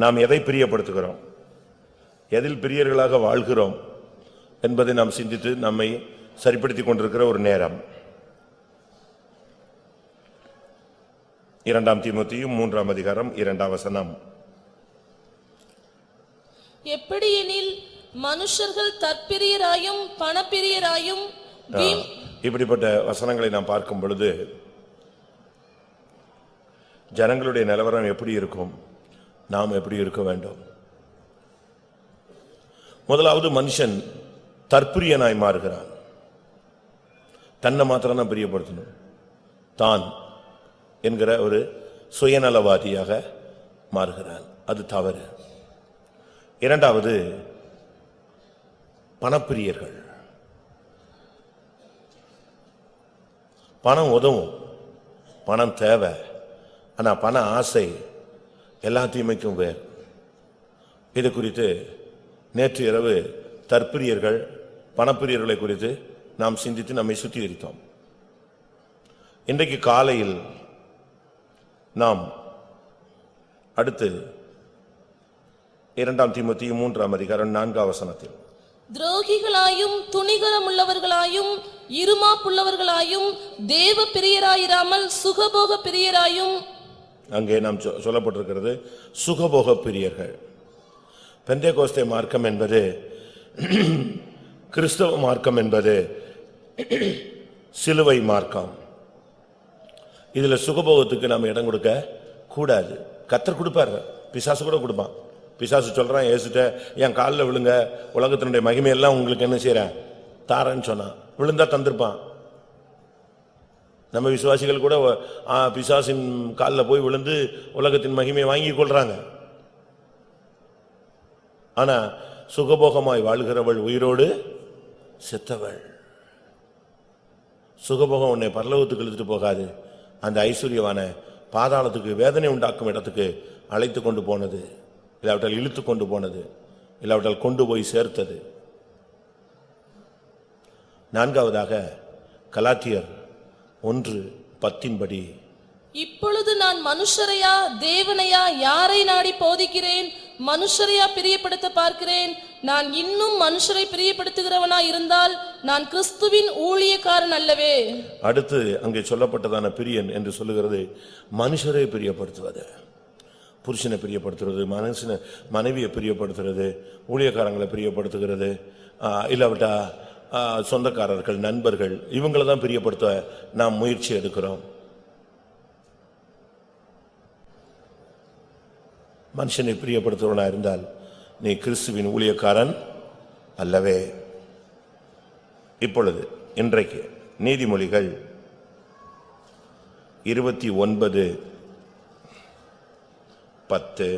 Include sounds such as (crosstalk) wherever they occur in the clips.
நாம் எதை பிரியப்படுத்துகிறோம்? எதில் பிரியர்களாக வாழ்கிறோம்? என்பதை நாம் சிந்தித்து நம்மை சரிப்படுத்திக் கொண்டிருக்கிற ஒரு நேரம். இரண்டாம் தீமோத்தேயும் மூன்றாம் அதிகாரம் இரண்டாம் வசனம். எப்படியெனில் மனுஷர்கள் தற்பிரியராயும் பணப்பிரியராயும் இப்படிப்பட்ட வசனங்களை நாம் பார்க்கும் பொழுது ஜனங்களுடைய நிலவரம் எப்படி இருக்கும்? நாம் எப்படி இருக்க வேண்டும்? முதலாவது மனுஷன் தற்புரியனாய் மாறுகிறான். தன்னை மாத்திரம் தான் பிரியப்படுத்தணும். தான் என்கிற ஒரு சுயநலவாதியாக மாறுகிறான். அது தவறு. இரண்டாவது பணப்பிரியர்கள். பணம் உதவும். பணம் தேவை. ஆனால் பண ஆசை எல்லா தீமைக்கும் வேர் இது குறித்து நேற்று இரவு தற்பிரியர்கள் பணப்பிரியர்களை குறித்து நாம் சிந்தித்து நம்மை சுத்திகரித்தோம். இன்றைக்கு காலையில் நாம் அடுத்து இரண்டாம் தீமோத்தி மூன்றாம் அதிகாரம் நான்காம் வசனத்தில். துரோகிகளாயும் துணிகரம் உள்ளவர்களாயும் இருமாப்புள்ளவர்களாயும் தேவ பிரியராயிராமல் சுகபோக பிரியராயும் அங்கே நாம் சொ- சொல்லப்பட்டிருக்கிறது சுகபோக பிரியர்கள் பெந்தேகோஸ்தே மார்க்கம் என்பது கிறிஸ்தவ மார்க்கம் என்பது சிலுவை மார்க்கம். இதில் சுகபோகத்துக்கு நாம் இடம் கொடுக்க கூடாது. கத்தர் கொடுப்பாரு. பிசாசு கூட கொடுப்பான். பிசாசு சொல்கிறான் ஏசுட்ட என் காலில் விழுங்க. உலகத்தினுடைய மகிமையெல்லாம் உங்களுக்கு என்ன செய்கிறேன் தாரேன்னு சொன்னான். விழுந்தா தந்திருப்பான். நம்ம விசுவாசிகள் கூட ஆ, பிசாசின் காலில் போய் விழுந்து உலகத்தின் மகிமையை வாங்கி கொள்றாங்க. ஆனா சுகபோகமாய் வாழ்கிறவள் உயிரோடு செத்தவள். சுகபோகம் உன்னை பரலோகத்துக்கு இழுத்துட்டு போகாது. அந்த ஐஸ்வர்யவான பாதாளத்துக்கு வேதனை உண்டாக்கும் இடத்துக்கு அழைத்து கொண்டு போனது. இல்லாவிட்டால் இழுத்து கொண்டு போனது. இல்லாவிட்டால் கொண்டு போய் சேர்த்தது. நான்காவதாக கலாத்தியர் ஒன்று பத்தின்படி. இப்பொழுது நான் மனுஷரையா தேவனையா யாரை நாடி போதிக்கிறேன்? மனுஷரையா பிரியப்படுத்த பார்க்கிறேன். நான் இன்னும் மனுஷரை பிரியப்படுத்துகிறவனா இருந்தால் நான் கிறிஸ்துவின் ஊழியக்காரன் அல்லவே. அடுத்து அங்கே சொல்லப்பட்டதான பிரியன் என்று சொல்லுகிறது மனுஷரை பிரியப்படுத்துவது. புருஷனை பிரியப்படுத்துறது மனுஷனை மனைவியை பிரியப்படுத்துறது ஊழியக்காரங்களை பிரியப்படுத்துகிறது. இல்லாவிட்டா சொந்தக்காரர்கள் நண்பர்கள் இவங்களை தான் பிரியப்படுத்த நாம் முயற்சி எடுக்கிறோம். மனுஷனை பிரியப்படுத்துவனா இருந்தால் நீ கிறிஸ்துவின் ஊழியக்காரன் அல்லவே. இப்பொழுது இன்றைக்கு நீதிமொழிகள் இருபத்தி ஒன்பது பத்து.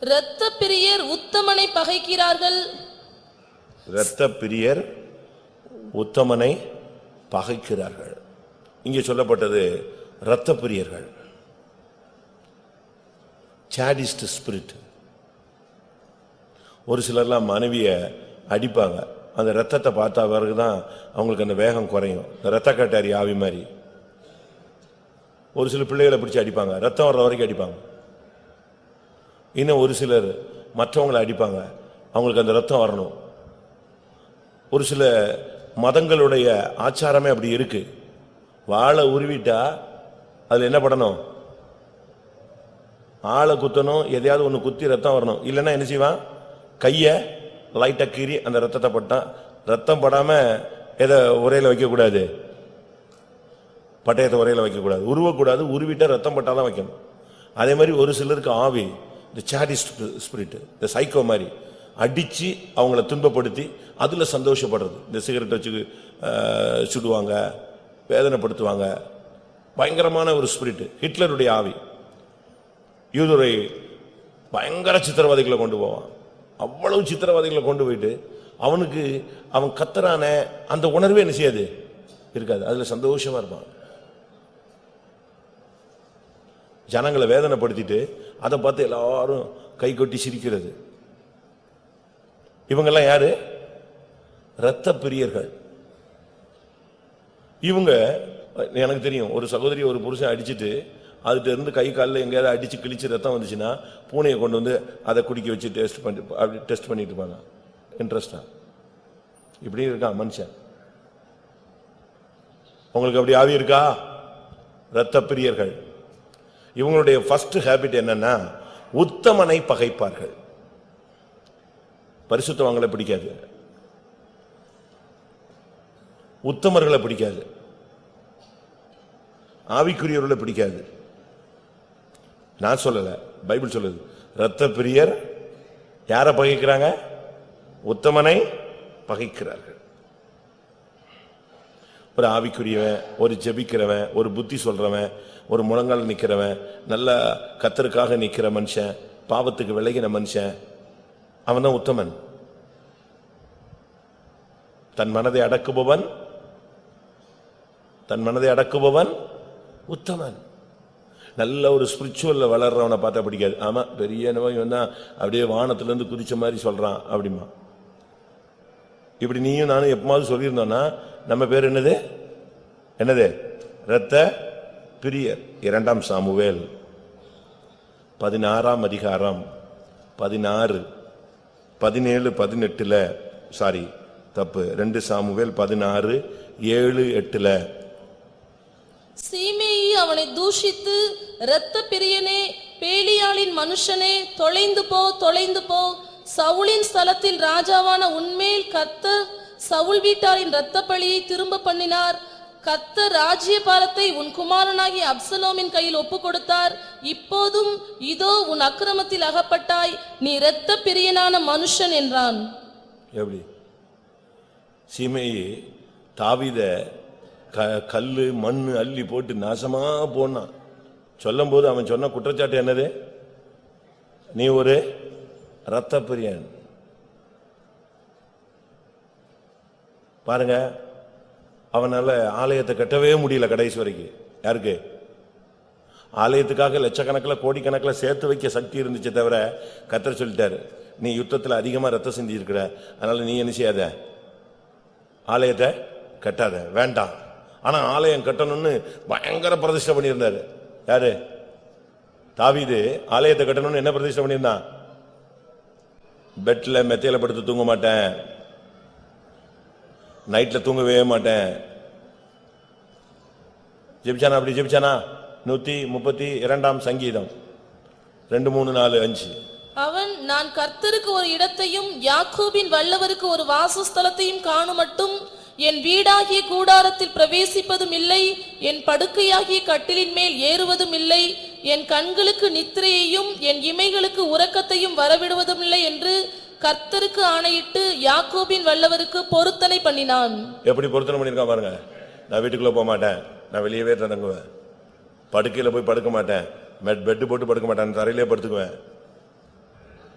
இரத்த பிரியர் உத்தமனை பகைக்கிறார்கள். இரத்த பிரியர் உத்தமனை பகைக்கிறார்கள். இங்கே சொல்லப்பட்டது இரத்த பிரியர்கள் சாடிஸ்ட் ஸ்பிரிட் ஒரு சிலர்லாம் மனைவியை அடிப்பாங்க. அந்த ரத்தத்தை பார்த்தா பிறகு தான் அவங்களுக்கு அந்த வேகம் குறையும். இந்த ரத்த கட்டாரி ஆவி மாதிரி. ஒரு சில பிள்ளைகளை பிடிச்சி அடிப்பாங்க. ரத்தம் வர்ற வரைக்கும் அடிப்பாங்க. இன்னும் ஒரு சிலர் மற்றவங்களை அடிப்பாங்க. அவங்களுக்கு அந்த ரத்தம் வரணும். ஒரு சில மதங்களுடைய ஆச்சாரமே அப்படி இருக்கு. வாழை உருவிட்டா அதில் என்ன படணும்? ஆளை குத்தணும் எதையாவது ஒன்று குத்தி ரத்தம் வரணும். இல்லைன்னா என்ன செய்வான்? கையை லைட்டாக கீறி அந்த ரத்தத்தை பட்டான். ரத்தம் படாமல் எதை உரையில் வைக்கக்கூடாது. பட்டயத்தை உரையில் வைக்கக்கூடாது. உருவக்கூடாது உருவிட்டால் ரத்தம் பட்டாதான் வைக்கணும். அதே மாதிரி ஒரு சிலருக்கு ஆவி இந்த சாடிஸ்ட் ஸ்பிரிட்டு இந்த சைக்கோ மாதிரி. அடித்து அவங்கள துன்பப்படுத்தி அதில் சந்தோஷப்படுறது. இந்த சிகரெட் வச்சு சுடுவாங்க வேதனைப்படுத்துவாங்க. பயங்கரமான ஒரு ஸ்பிரிட் ஹிட்லருடைய ஆவி. யூதரை பயங்கர சித்திரவதைகளை கொண்டு போவான். அவ்வளவு சித்திரவதைகளை கொண்டு போயிட்டு அவனுக்கு அவன் கத்துறான அந்த உணர்வே என்ன செய்யாது? இருக்காது. அதில் சந்தோஷமாக இருப்பான். ஜனங்களை வேதனைப்படுத்திட்டு அதை பார்த்து எல்லாரும் கை கொட்டி சிரிக்கிறது. இவங்கெல்லாம் யாரு? இரத்த பிரியர்கள். இவங்க எனக்கு தெரியும் ஒரு சகோதரி ஒரு புருஷன் அடிச்சுட்டு அதுட்ட இருந்து கை காலில் எங்கேயாவது அடிச்சு கிழிச்சு ரத்தம் வந்துச்சுன்னா பூனையை கொண்டு வந்து அதை குடிக்க வச்சு டெஸ்ட் பண்ணி அப்படி டெஸ்ட் பண்ணிட்டு இருப்பாங்க. இன்ட்ரெஸ்டா இப்படி இருக்கான் மனுஷன்? உங்களுக்கு அப்படி ஆவி இருக்கா? இரத்த பிரியர்கள். இவங்களுடைய ஃபர்ஸ்ட் ஹேபிட் என்னன்னா உத்தமனை பகைப்பார்கள். பரிசுத்தவங்களை பிடிக்காது. உத்தமர்களை பிடிக்காது. ஆவிக்குரியவர்களை பிடிக்காது. நான் சொல்லல பைபிள் சொல்லுது. இரத்த பிரியர் யாரை பகைக்கிறாங்க? உத்தமனை பகைக்கிறார்கள். ஒரு ஆவிக்குரியவன் ஒரு ஜெபிக்கிறவன் ஒரு புத்தி சொல்றவன் ஒரு முழங்கால் நிற்கிறவன் நல்ல கத்தருக்காக நிற்கிற மனுஷன் பாவத்துக்கு விலகின மனுஷன் அவன் தான் உத்தமன். தன் மனதை அடக்குபவன் தன் மனதை அடக்குபவன் உத்தமன். நல்ல ஒரு ஸ்பிரிச்சுவல்ல வளர்றவனை பார்த்தா பிடிக்காது. ஆமா பெரிய நோய் அப்படியே வானத்துலேருந்து குதிச்ச மாதிரி சொல்றான் அப்படிமா. இப்படி நீயும் நானும் எப்பமாவது சொல்லியிருந்தோம்னா நம்ம பேர் என்னது? என்னது? இரத்த பிரியர். இரண்டாம் சாமுவேல். பதினாறாம் அதிகாரம். பதினாறு. பதினேழு பதினெட்டுல சாரி தப்பு. ரெண்டு சாமுவேல் பதினாறு ஏழு எட்டுல. சீமேயி அவனை தூஷித்து இரத்த பிரியனே பேலியாளின் மனுஷனே தொலைந்து போ தொலைந்து போ. சவுளின் ஸ்தலத்தில் ராஜாவான உண்மையில் கத்த சவுல் வீட்டாரின் இரத்த பழியை திரும்ப பண்ணினார். கத்த ராஜ்யபாலத்தை உன் குமாரனாகி அப்சலோமின் கையில் ஒப்பு கொடுத்தார் இப்போதும் இதோ உன் அக்கிரமத்தில் அகப்பட்டாய். நீ இரத்த பிரியனான மனுஷன் என்றான். எப்படி? சீமையை தாவித க கல்லு மண் அள்ளி போட்டு நாசமா போனான். சொல்லும்போது அவன் சொன்ன குற்றச்சாட்டு என்னது? நீ ஒரு ரத்த பிரியன் பாருங்க அவனால் ஆலயத்தை கட்டவே முடியல கடைசி வரைக்கும். யாருக்கு? ஆலயத்துக்காக லட்சக்கணக்கில் கோடிக்கணக்கில் சேர்த்து வைக்க சக்தி இருந்துச்சே தவிர கத்திர சொல்லிட்டாரு நீ யுத்தத்தில் அதிகமாக ரத்தம் செஞ்சிருக்கிற அதனால் நீ என்ன செய்யாத? ஆலயத்தை கட்டாத வேண்டாம். ஆனால் ஆலயம் கட்டணும்னு பயங்கர பிரதிஷ்டை பண்ணியிருந்தார். யாரு? தாவிது ஆலயத்தை கட்டணும்னு என்ன பிரதிஷ்டை பண்ணியிருந்தான்? பெட்டில் மெத்தையில படுத்து தூங்க மாட்டேன். நைட்டில் தூங்கவே மாட்டேன். ஜெபிச்சானா அப்படி? ஜெபிச்சானா? நூத்தி முப்பத்தி இரண்டாம் சங்கீதம். ரெண்டு மூணு நாலு அஞ்சு. அவன் நான் கர்த்தருக்கு ஒரு இடத்தையும் யாக்கூபின் வல்லவருக்கு ஒரு வாசஸ்தலத்தையும் காணுமட்டும் என் வீடாகிய கூடாரத்தில் பிரவேசிப்பதும் இல்லை என் படுக்கையாகிய கட்டிலின் மேல் ஏறுவதும் இல்லை என் கண்களுக்கு நித்திரையையும் என் இமைகளுக்கு உறக்கத்தையும் வரவிடுவதும் இல்லை என்று கர்த்தருக்கு ஆணையிட்டு யாக்கோபின் வல்லவருக்கு பொருத்தனை பண்ணினான். எப்படி பொருத்தனை பண்ணிருக்கான் பாருங்க. நான் வீட்டுக்குள்ள போக மாட்டேன். நான் வெளியவே தொடங்குவேன் படுக்கையில போய் படுக்க மாட்டேன். பெட் பெட்டு போட்டு படுக்க மாட்டேன். தரையிலே படுத்துக்குவேன்.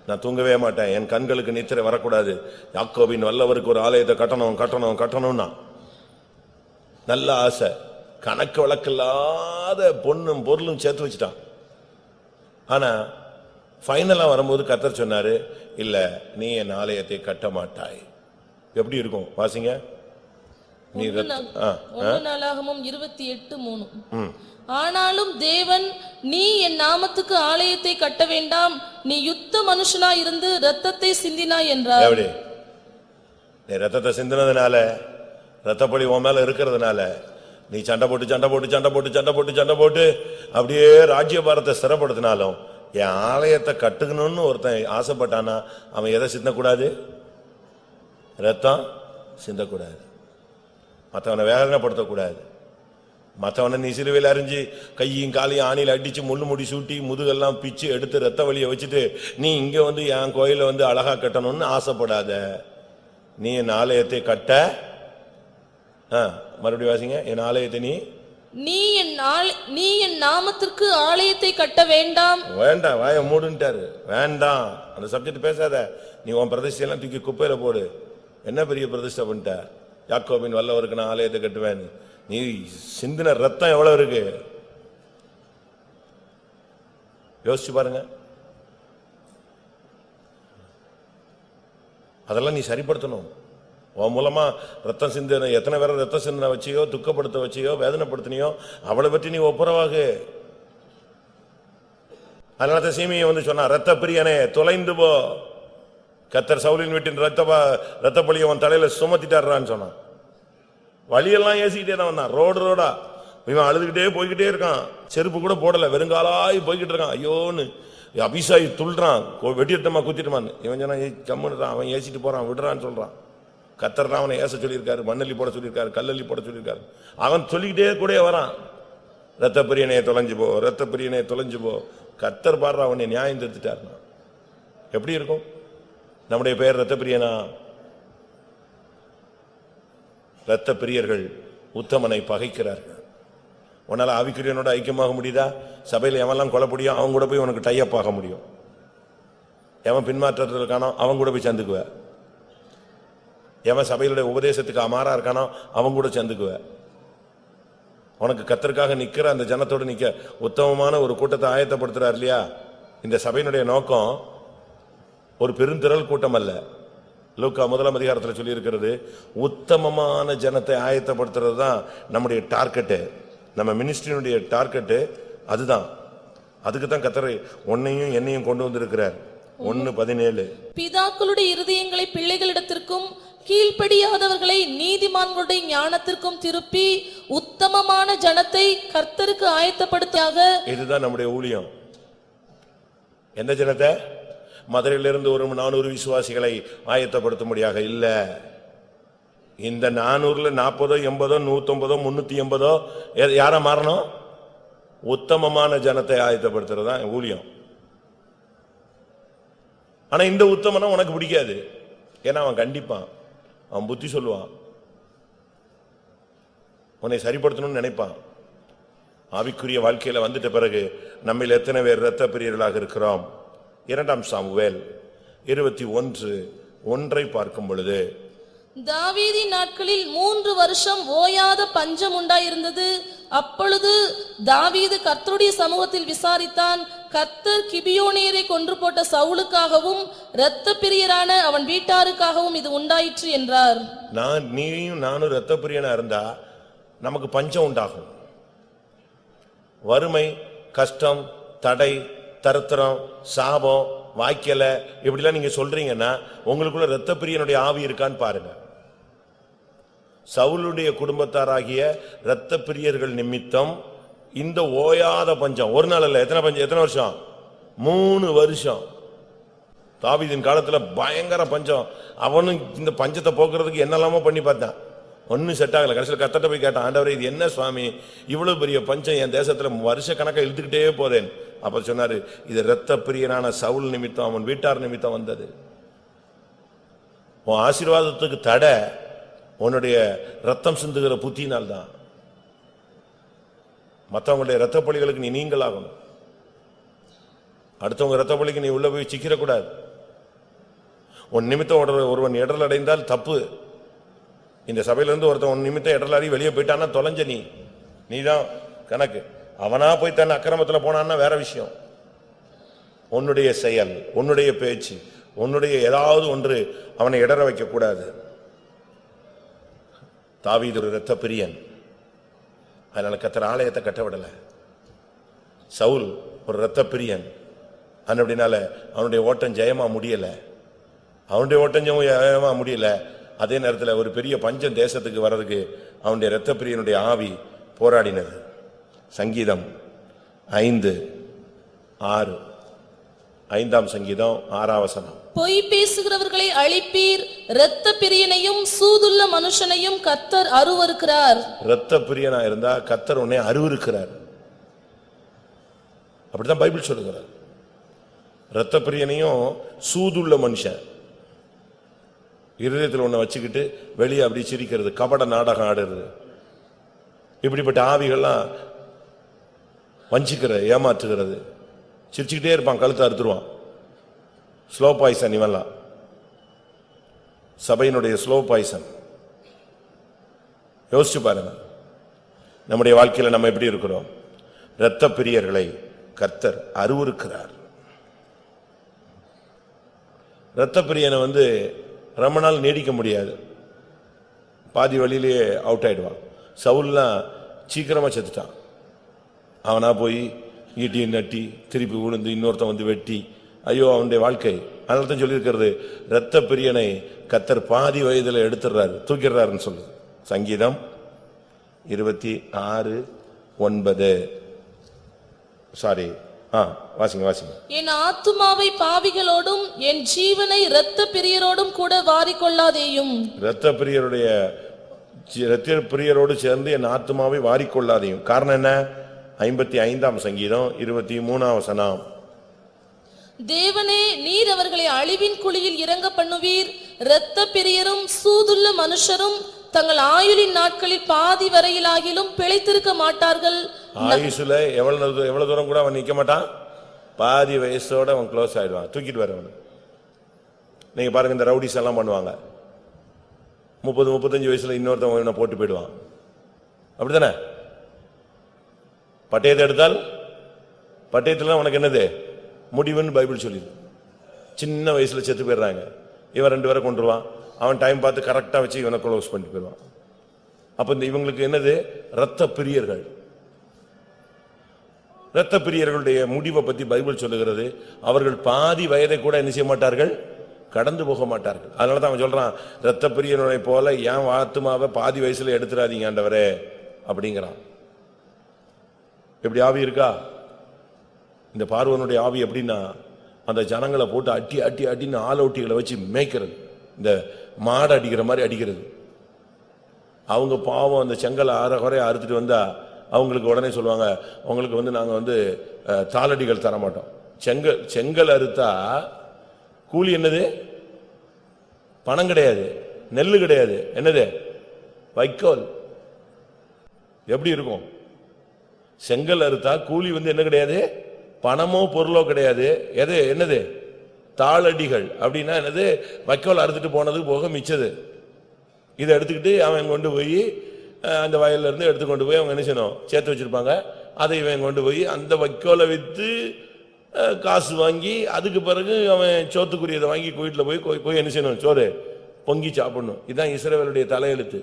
நான் தூங்கவே மாட்டேன். என் கண்களுக்கு நித்திரை வரக்கூடாது. யாக்கோபின் வல்லவருக்கு ஒரு ஆலயத்தை கட்டணும் கட்டணும் கட்டணும்னா. நல்ல ஆசை. கணக்கு வழக்கில்லாத பொண்ணும் பொருளும் சேர்த்து வச்சுட்டான். ஆனா ஃபைனலா வரும்போது கத்தர் சொன்னாரு இல்ல நீ என் ஆலயத்தை கட்ட மாட்டாய் எப்படி இருக்கும்? வாசிங்க. நீ நாளாகமும் இருபத்தி எட்டு மூணு ஆனாலும் தேவன் நீ என் நாமத்துக்கு ஆலயத்தை கட்ட வேண்டாம். நீ யுத்த மனுஷனாய் இருந்து இரத்தத்தை சிந்தினாய் என்றார். எப்படி? நீ ரத்தத்தை சிந்தினதுனால ரத்தப்பழி உன் மேல இருக்கிறதுனால நீ சண்டை போட்டு சண்டை போட்டு சண்டை போட்டு சண்டை போட்டு சண்டை போட்டு அப்படியே ராஜ்யபாரத்தை ஸ்திரப்படுத்தினாலும் என் ஆலயத்தை கட்டுக்கணும்னு ஒருத்தன் ஆசைப்பட்டானா அவன் எதை சிந்தக்கூடாது? ரத்தம் சிந்தக்கூடாது. மற்றவனை வேதனைப்படுத்தக்கூடாது. மற்றவனை நீ சிலுவையில் அறிஞ்சு கையும் காலையும் ஆணியில் அடித்து முள்ளு முடி சூட்டி முதுகெல்லாம் பிச்சு எடுத்து ரத்த வழியை வச்சுட்டு நீ இங்கே வந்து என் கோயிலை வந்து அழகாக கட்டணும்னு ஆசைப்படாத. நீ என் ஆலயத்தை கட்ட ஆ, மறுபடியும் வாசிங்க. என் ஆலயத்தை நீ நீ என் ஆல- நீ என் நாமத்திற்கு ஆலயத்தை கட்ட வேண்டாம். வேண்டாம் வாய மூடுன்ட்டாரு. வேண்டாம். அந்த சப்ஜெக்ட் பேசாத. நீ உன் பிரதிஷ்டையெல்லாம் தூக்கி குப்பையில போடு. என்ன பெரிய பிரதிஷ்டை பண்ணிட்ட? யாக்கோபின் வல்லவருக்கு நான் ஆலயத்தை கட்டுவேன். நீ சிந்தின ரத்தம் எவ்வளவு இருக்கு? யோசிச்சு பாருங்க. அதெல்லாம் நீ சரிப்படுத்தணும். உன் மூலமா ரத்தம் சிந்தின எத்தனை பேரை ரத்தம் சிந்தனை வச்சியோ துக்கப்படுத்த வச்சியோ வேதனைப்படுத்தினியோ அவளை பற்றி நீ ஒப்புரவாகு. அதனால தான் சீமையை வந்து சொன்னான் ரத்த பிரியனே தொலைந்து போ. கத்தர் சவுலின் வீட்டின் ரத்த ரத்த பழியை அவன் தலையில சுமத்திட்டாருன்னு சொன்னான். வழியெல்லாம் ஏசிக்கிட்டே தான் வந்தான். ரோடு ரோடா. இவன் அழுதுகிட்டே போய்கிட்டே இருக்கான். செருப்பு கூட போடலை. வெறுங்காலாய் போய்கிட்டு இருக்கான். ஐயோன்னு அபிசாயி துள்றான் வெட்டி வெட்டிட்டமா குத்திட்டுமான்னு. இவன் சொன்னா "ஏய், அவன் ஏசிட்டு போறான். விடுறான்னு சொல்றான். கத்தர் தான் அவனை ஏச சொல்லியிருக்காரு மண்ணள்ளி போட சொல்லியிருக்காரு கல்லள்ளி போட சொல்லியிருக்காரு. அவன் சொல்லிக்கிட்டே கூட வரான். ரத்த பிரியனையை தொலைஞ்சு போ ரத்த பிரியனையை தொலைஞ்சு போ. கத்தர் பாடுற அவனை நியாயம் திருத்திட்டாருனா எப்படி இருக்கும்? நம்முடைய பெயர் ரத்த பிரியனா? ரத்த பிரியர்கள் உத்தமனை பகைக்கிறார்கள். உன்னால் ஆவிக்குரியனோட ஐக்கியமாக முடியுதா? சபையில் எவன்லாம் முடியும் அவன் கூட போய் உனக்கு டைப் ஆக முடியும். எவன் பின்மாற்றத்தில் இருக்கானோ அவன் கூட போய் சேர்ந்துக்குவ எவன் சபையிலுடைய உபதேசத்துக்கு அமாரா இருக்கானோ அவன் கூட சேர்ந்துக்குவேன் உனக்கு கத்தருக்காக நிற்கிற அந்த ஜனத்தோடு நிற்க உத்தமமான ஒரு கூட்டத்தை ஆயத்தப்படுத்துறார் இல்லையா? இந்த சபையினுடைய நோக்கம் ஒரு பெருந்திரள் கூட்டம் அல்ல. லூக்கா முதலாம் அதிகாரத்தில் சொல்லியிருக்கிறது உத்தமமான ஜனத்தை ஆயத்தப்படுத்துறது தான் நம்முடைய டார்கெட்டு. நம்ம மினிஸ்ட்ரியினுடைய டார்கெட்டு அதுதான். அதுக்கு தான் கத்தரை உன்னையும் என்னையும் கொண்டு வந்திருக்கிறார். ஒன்னு பதினேழு. பிதாக்களுடைய இருதயங்களை பிள்ளைகளிடத்திற்கும் கீழ்ப்படியாதவர்களை நீதிமான்களுடைய ஞானத்திற்கும் திருப்பி உத்தமமான ஜனத்தை கர்த்தருக்கு ஆயத்தப்படுத்தியாக இதுதான் நம்முடைய ஊழியம். எந்த ஜனத்தை? மதுரையிலிருந்து ஒரு நானூறு விசுவாசிகளை ஆயத்தப்படுத்தும்படியாக இல்ல. இந்த நானூறுல நாற்பதோ எண்பதோ நூத்தொன்பதோ முன்னூத்தி எண்பதோ யார மாறணும்? உத்தமமான ஜனத்தை ஆயத்தப்படுத்துறது தான் ஊழியம். ஆனா இந்த உத்தமனா உனக்கு பிடிக்காது. ஏன்னா அவன் கண்டிப்பான். அவன் புத்தி சொல்லுவான். உன்னை சரிப்படுத்தணும்னு நினைப்பான். ஆவிக்குரிய வாழ்க்கையில் வந்துட்ட பிறகு நம்மில் எத்தனை பேர் இரத்த பிரியர்களாக இருக்கிறோம்? இரண்டாம் சாமுவேல் இருபத்தி ஒன்று ஒன்றை பார்க்கும் பொழுது தாவீதி நாட்களில் மூன்று வருஷம் ஓயாத பஞ்சம் உண்டாயிருந்தது. அப்பொழுது தாவீது கர்த்தருடைய சமூகத்தில் விசாரித்தான் கத்தர் கிபியோனியரை கொன்று போட்ட சவுலுக்காகவும் இரத்த பிரியரான அவன் வீட்டாருக்காகவும் இது உண்டாயிற்று என்றார். நான் நீயும் நானும் இரத்த பிரியனா இருந்தா நமக்கு பஞ்சம் உண்டாகும். வறுமை கஷ்டம் தடை தருத்திரம் சாபம் வாய்க்கல இப்படிலாம் நீங்க சொல்றீங்கன்னா உங்களுக்குள்ள இரத்த பிரியனுடைய ஆவி இருக்கான்னு பாருங்க. சவுளுடைய குடும்பத்தாராகிய இரத்த பிரியர்கள் நிமித்தம் இந்த ஓயாத பஞ்சம். ஒரு நாள் இல்லை எத்தனை பஞ்சம்? எத்தனை வருஷம்? மூணு வருஷம். தாவிதின் காலத்தில் பயங்கர பஞ்சம். அவனும் இந்த பஞ்சத்தை போக்குறதுக்கு என்னெல்லாமோ பண்ணி பார்த்தான். ஒன்றும் செட் ஆகலை. கடைசியில் கத்தட்ட போய் கேட்டான் ஆண்டவரே இது என்ன சுவாமி? இவ்வளோ பெரிய பஞ்சம் என் தேசத்தில் வருஷ கணக்காக இழுத்துக்கிட்டே போதேன். அப்போ சொன்னார் இது ரத்த பிரியனான சவுல் நிமித்தம் அவன் வீட்டார் நிமித்தம் வந்தது. உன் ஆசீர்வாதத்துக்கு தடை உன்னுடைய ரத்தம் சிந்துகிற புத்தினால் தான் மற்றவங்களுடைய ரத்த பலிகளுக்கு நீ நீங்களாகணும். அடுத்தவங்க ரத்த பலிக்கு நீ உள்ள போய் சிக்கிடக்கூடாது உன் நிமித்தம் ஒருவன் இடல் அடைந்தால் தப்பு. இந்த சபையிலிருந்து ஒருத்தன் உன் நிமித்தம் இடலாடி வெளியே போயிட்டான்னா தொலைஞ்ச நீ. நீதான் கணக்கு. அவனா போய் தன் அக்கிரமத்தில் போனான்னா வேற விஷயம். உன்னுடைய செயல் உன்னுடைய பேச்சு உன்னுடைய ஏதாவது ஒன்று அவனை இடற வைக்கக்கூடாது. தாவீது ஒரு இரத்த பிரியன் அதனால கத்திர ஆலயத்தை கட்ட விடல. சவுல் ஒரு இரத்த பிரியன் அப்படினால அவனுடைய ஓட்டம் ஜெயமா முடியல. அவனுடைய ஓட்டம் ஜெயமா முடியல. அதே நேரத்தில் ஒரு பெரிய பஞ்சம் தேசத்துக்கு வர்றதுக்கு அவனுடைய இரத்த பிரியனுடைய ஆவி போராடினது. சங்கீதம் ஐந்து ஆறு. ஐந்தாம் சங்கீதம் ஆறாவசனம் பொய் பேசுகிறவர்களை அழிப்பீர். இரத்த பிரியனையும் சூதுள்ள மனுஷனையும் கத்தர் அருவருக்கிறார். இரத்த பிரியனா இருந்தா கத்தர் உன்னை அருவருக்கிறார். அப்படிதான் பைபிள் சொல்லுகிறார். இரத்த பிரியனையும் சூதுள்ள மனுஷன். இருதயத்தில் ஒண்ண வச்சுக்கிட்டு வெளியே அப்படி சிரிக்கிறது கபட நாடகம் ஆடுறது. இப்படிப்பட்ட ஆவிகள்லாம் வஞ்சிக்கிற ஏமாற்றுகிறது. சிரிச்சுக்கிட்டே இருப்பான் கழுத்தை அறுத்துருவான். ஸ்லோ பாய்சன் இவெல்லாம் சபையினுடைய ஸ்லோ பாய்சன் யோசிச்சு பாருங்க. நம்முடைய வாழ்க்கையில நம்ம எப்படி இருக்கிறோம்? இரத்த பிரியர்களை கர்த்தர் அருவருக்கிறார். இரத்த பிரியனை வந்து ரொம்ப நாள் நீடிக்க முடியாது. பாதி வழியிலேயே அவுட் ஆயிடுவான். சவுல்லாம் சீக்கிரமா செத்துட்டான். அவனா போய் ஈட்டி நட்டி திருப்பி விழுந்து இன்னொருத்தன் வந்து வெட்டி ஐயோ அவனுடைய வாழ்க்கை. அதனால தான் சொல்லியிருக்கிறது இரத்த பிரியனை கத்தர் பாதி வயதுல எடுத்துடுறாரு தூக்கிடுறாருன்னு சொல்லுது. சங்கீதம் இருபத்தி ஆறு ஒன்பது. சாரி வாசிங்க வாசிங்க. என் ஆத்துமாவை பாவிகளோடும் என் ஜீவனை இரத்த பிரியரோடும் கூட வாரிக்கொள்ளாதேயும். இரத்த பிரியருடைய இரத்த பிரியரோடு சேர்ந்து என் ஆத்துமாவை வாரிக்கொள்ளாதையும். காரணம் என்ன? ஐம்பத்தி ஐந்தாம் சங்கீதம் இருபத்தி மூணாம் வசனம். தேவனே நீர் அவர்களை அழிவின் குழியில் இறங்க பண்ணுவீர். இரத்த பிரியரும் சூதுள்ள மனுஷரும் தங்கள் ஆயுளின் நாட்களில் பாதி வரையிலாகிலும் பிழைத்திருக்க மாட்டார்கள். ஆயுசுல எவ்வளவு தூரம் எவ்வளவு தூரம் கூட அவன் நிக்க மாட்டான்? பாதி வயசோட அவன் க்ளோஸ் ஆயிடுவான். தூக்கிட்டு வரவன் நீங்க பாருங்க இந்த ரவுடிஸ் எல்லாம் பண்ணுவாங்க. முப்பது முப்பத்தஞ்சு வயசுல இன்னொருத்தவன் இவனை போட்டு போயிடுவான். அப்படித்தானே? பட்டயத்தை எடுத்தால் பட்டயத்துல உனக்கு என்னது? முடிவுன்னு பைபிள் சொல்லிடுது சின்ன வயசில் செத்து போயிடுறாங்க. இவன் ரெண்டு பேரை கொண்டுருவான் அவன் டைம் பார்த்து கரெக்டாக வச்சு இவனை க்ளோஸ் பண்ணிட்டு போயிடுவான். அப்போ இந்த இவங்களுக்கு என்னது? ரத்த பிரியர்கள். இரத்த பிரியர்களுடைய முடிவை பற்றி பைபிள் சொல்லுகிறது. அவர்கள் பாதி வயதை கூட என்ன செய்ய மாட்டார்கள்? கடந்து போக மாட்டார்கள். அதனால தான் அவன் சொல்கிறான் இரத்த பிரியனுடைய போல ஏன் ஆத்துமாவை பாதி வயசில் எடுத்துடாதீங்க ஆண்டவரே அப்படிங்கிறான். எப்படி ஆவி இருக்கா? இந்த பார்வனுடைய ஆவி எப்படின்னா அந்த ஜனங்களை போட்டு அட்டி அட்டி அட்டின்னு ஆளோட்டிகளை வச்சு மேய்க்கிறது. இந்த மாடு அடிக்கிற மாதிரி அடிக்கிறது. அவங்க பாவம் அந்த செங்கலை ஆற குறைய அறுத்துட்டு வந்தா அவங்களுக்கு உடனே சொல்லுவாங்க அவங்களுக்கு வந்து நாங்கள் வந்து தாளடிகள் தர மாட்டோம். செங்கல் செங்கல் அறுத்தா கூலி என்னது? பணம் கிடையாது. நெல் கிடையாது. என்னது? வைக்கோல். எப்படி இருக்கும்? செங்கல் அறுத்தா கூலி வந்து என்ன கிடையாது? பணமோ பொருளோ கிடையாது. எது? என்னது? தாளடிகள். அப்படின்னா என்னது? வைக்கோல் அறுத்துட்டு போனது போக மிச்சது. இதை எடுத்துக்கிட்டு அவன் கொண்டு போய் அந்த வயல்ல இருந்து எடுத்து கொண்டு போய் அவங்க என்ன செய்யணும்? சேர்த்து வச்சுருப்பாங்க. அதை இவன் கொண்டு போய் அந்த வைக்கோலை விற்று காசு வாங்கி அதுக்கு பிறகு அவன் சோத்துக்குரியதை வாங்கி வீட்டில் போய் போய் போய் என்ன செய்யணும்? சோறு பொங்கி சாப்பிடணும். இதுதான் இஸ்ரவேலுடைய தலையெழுத்து.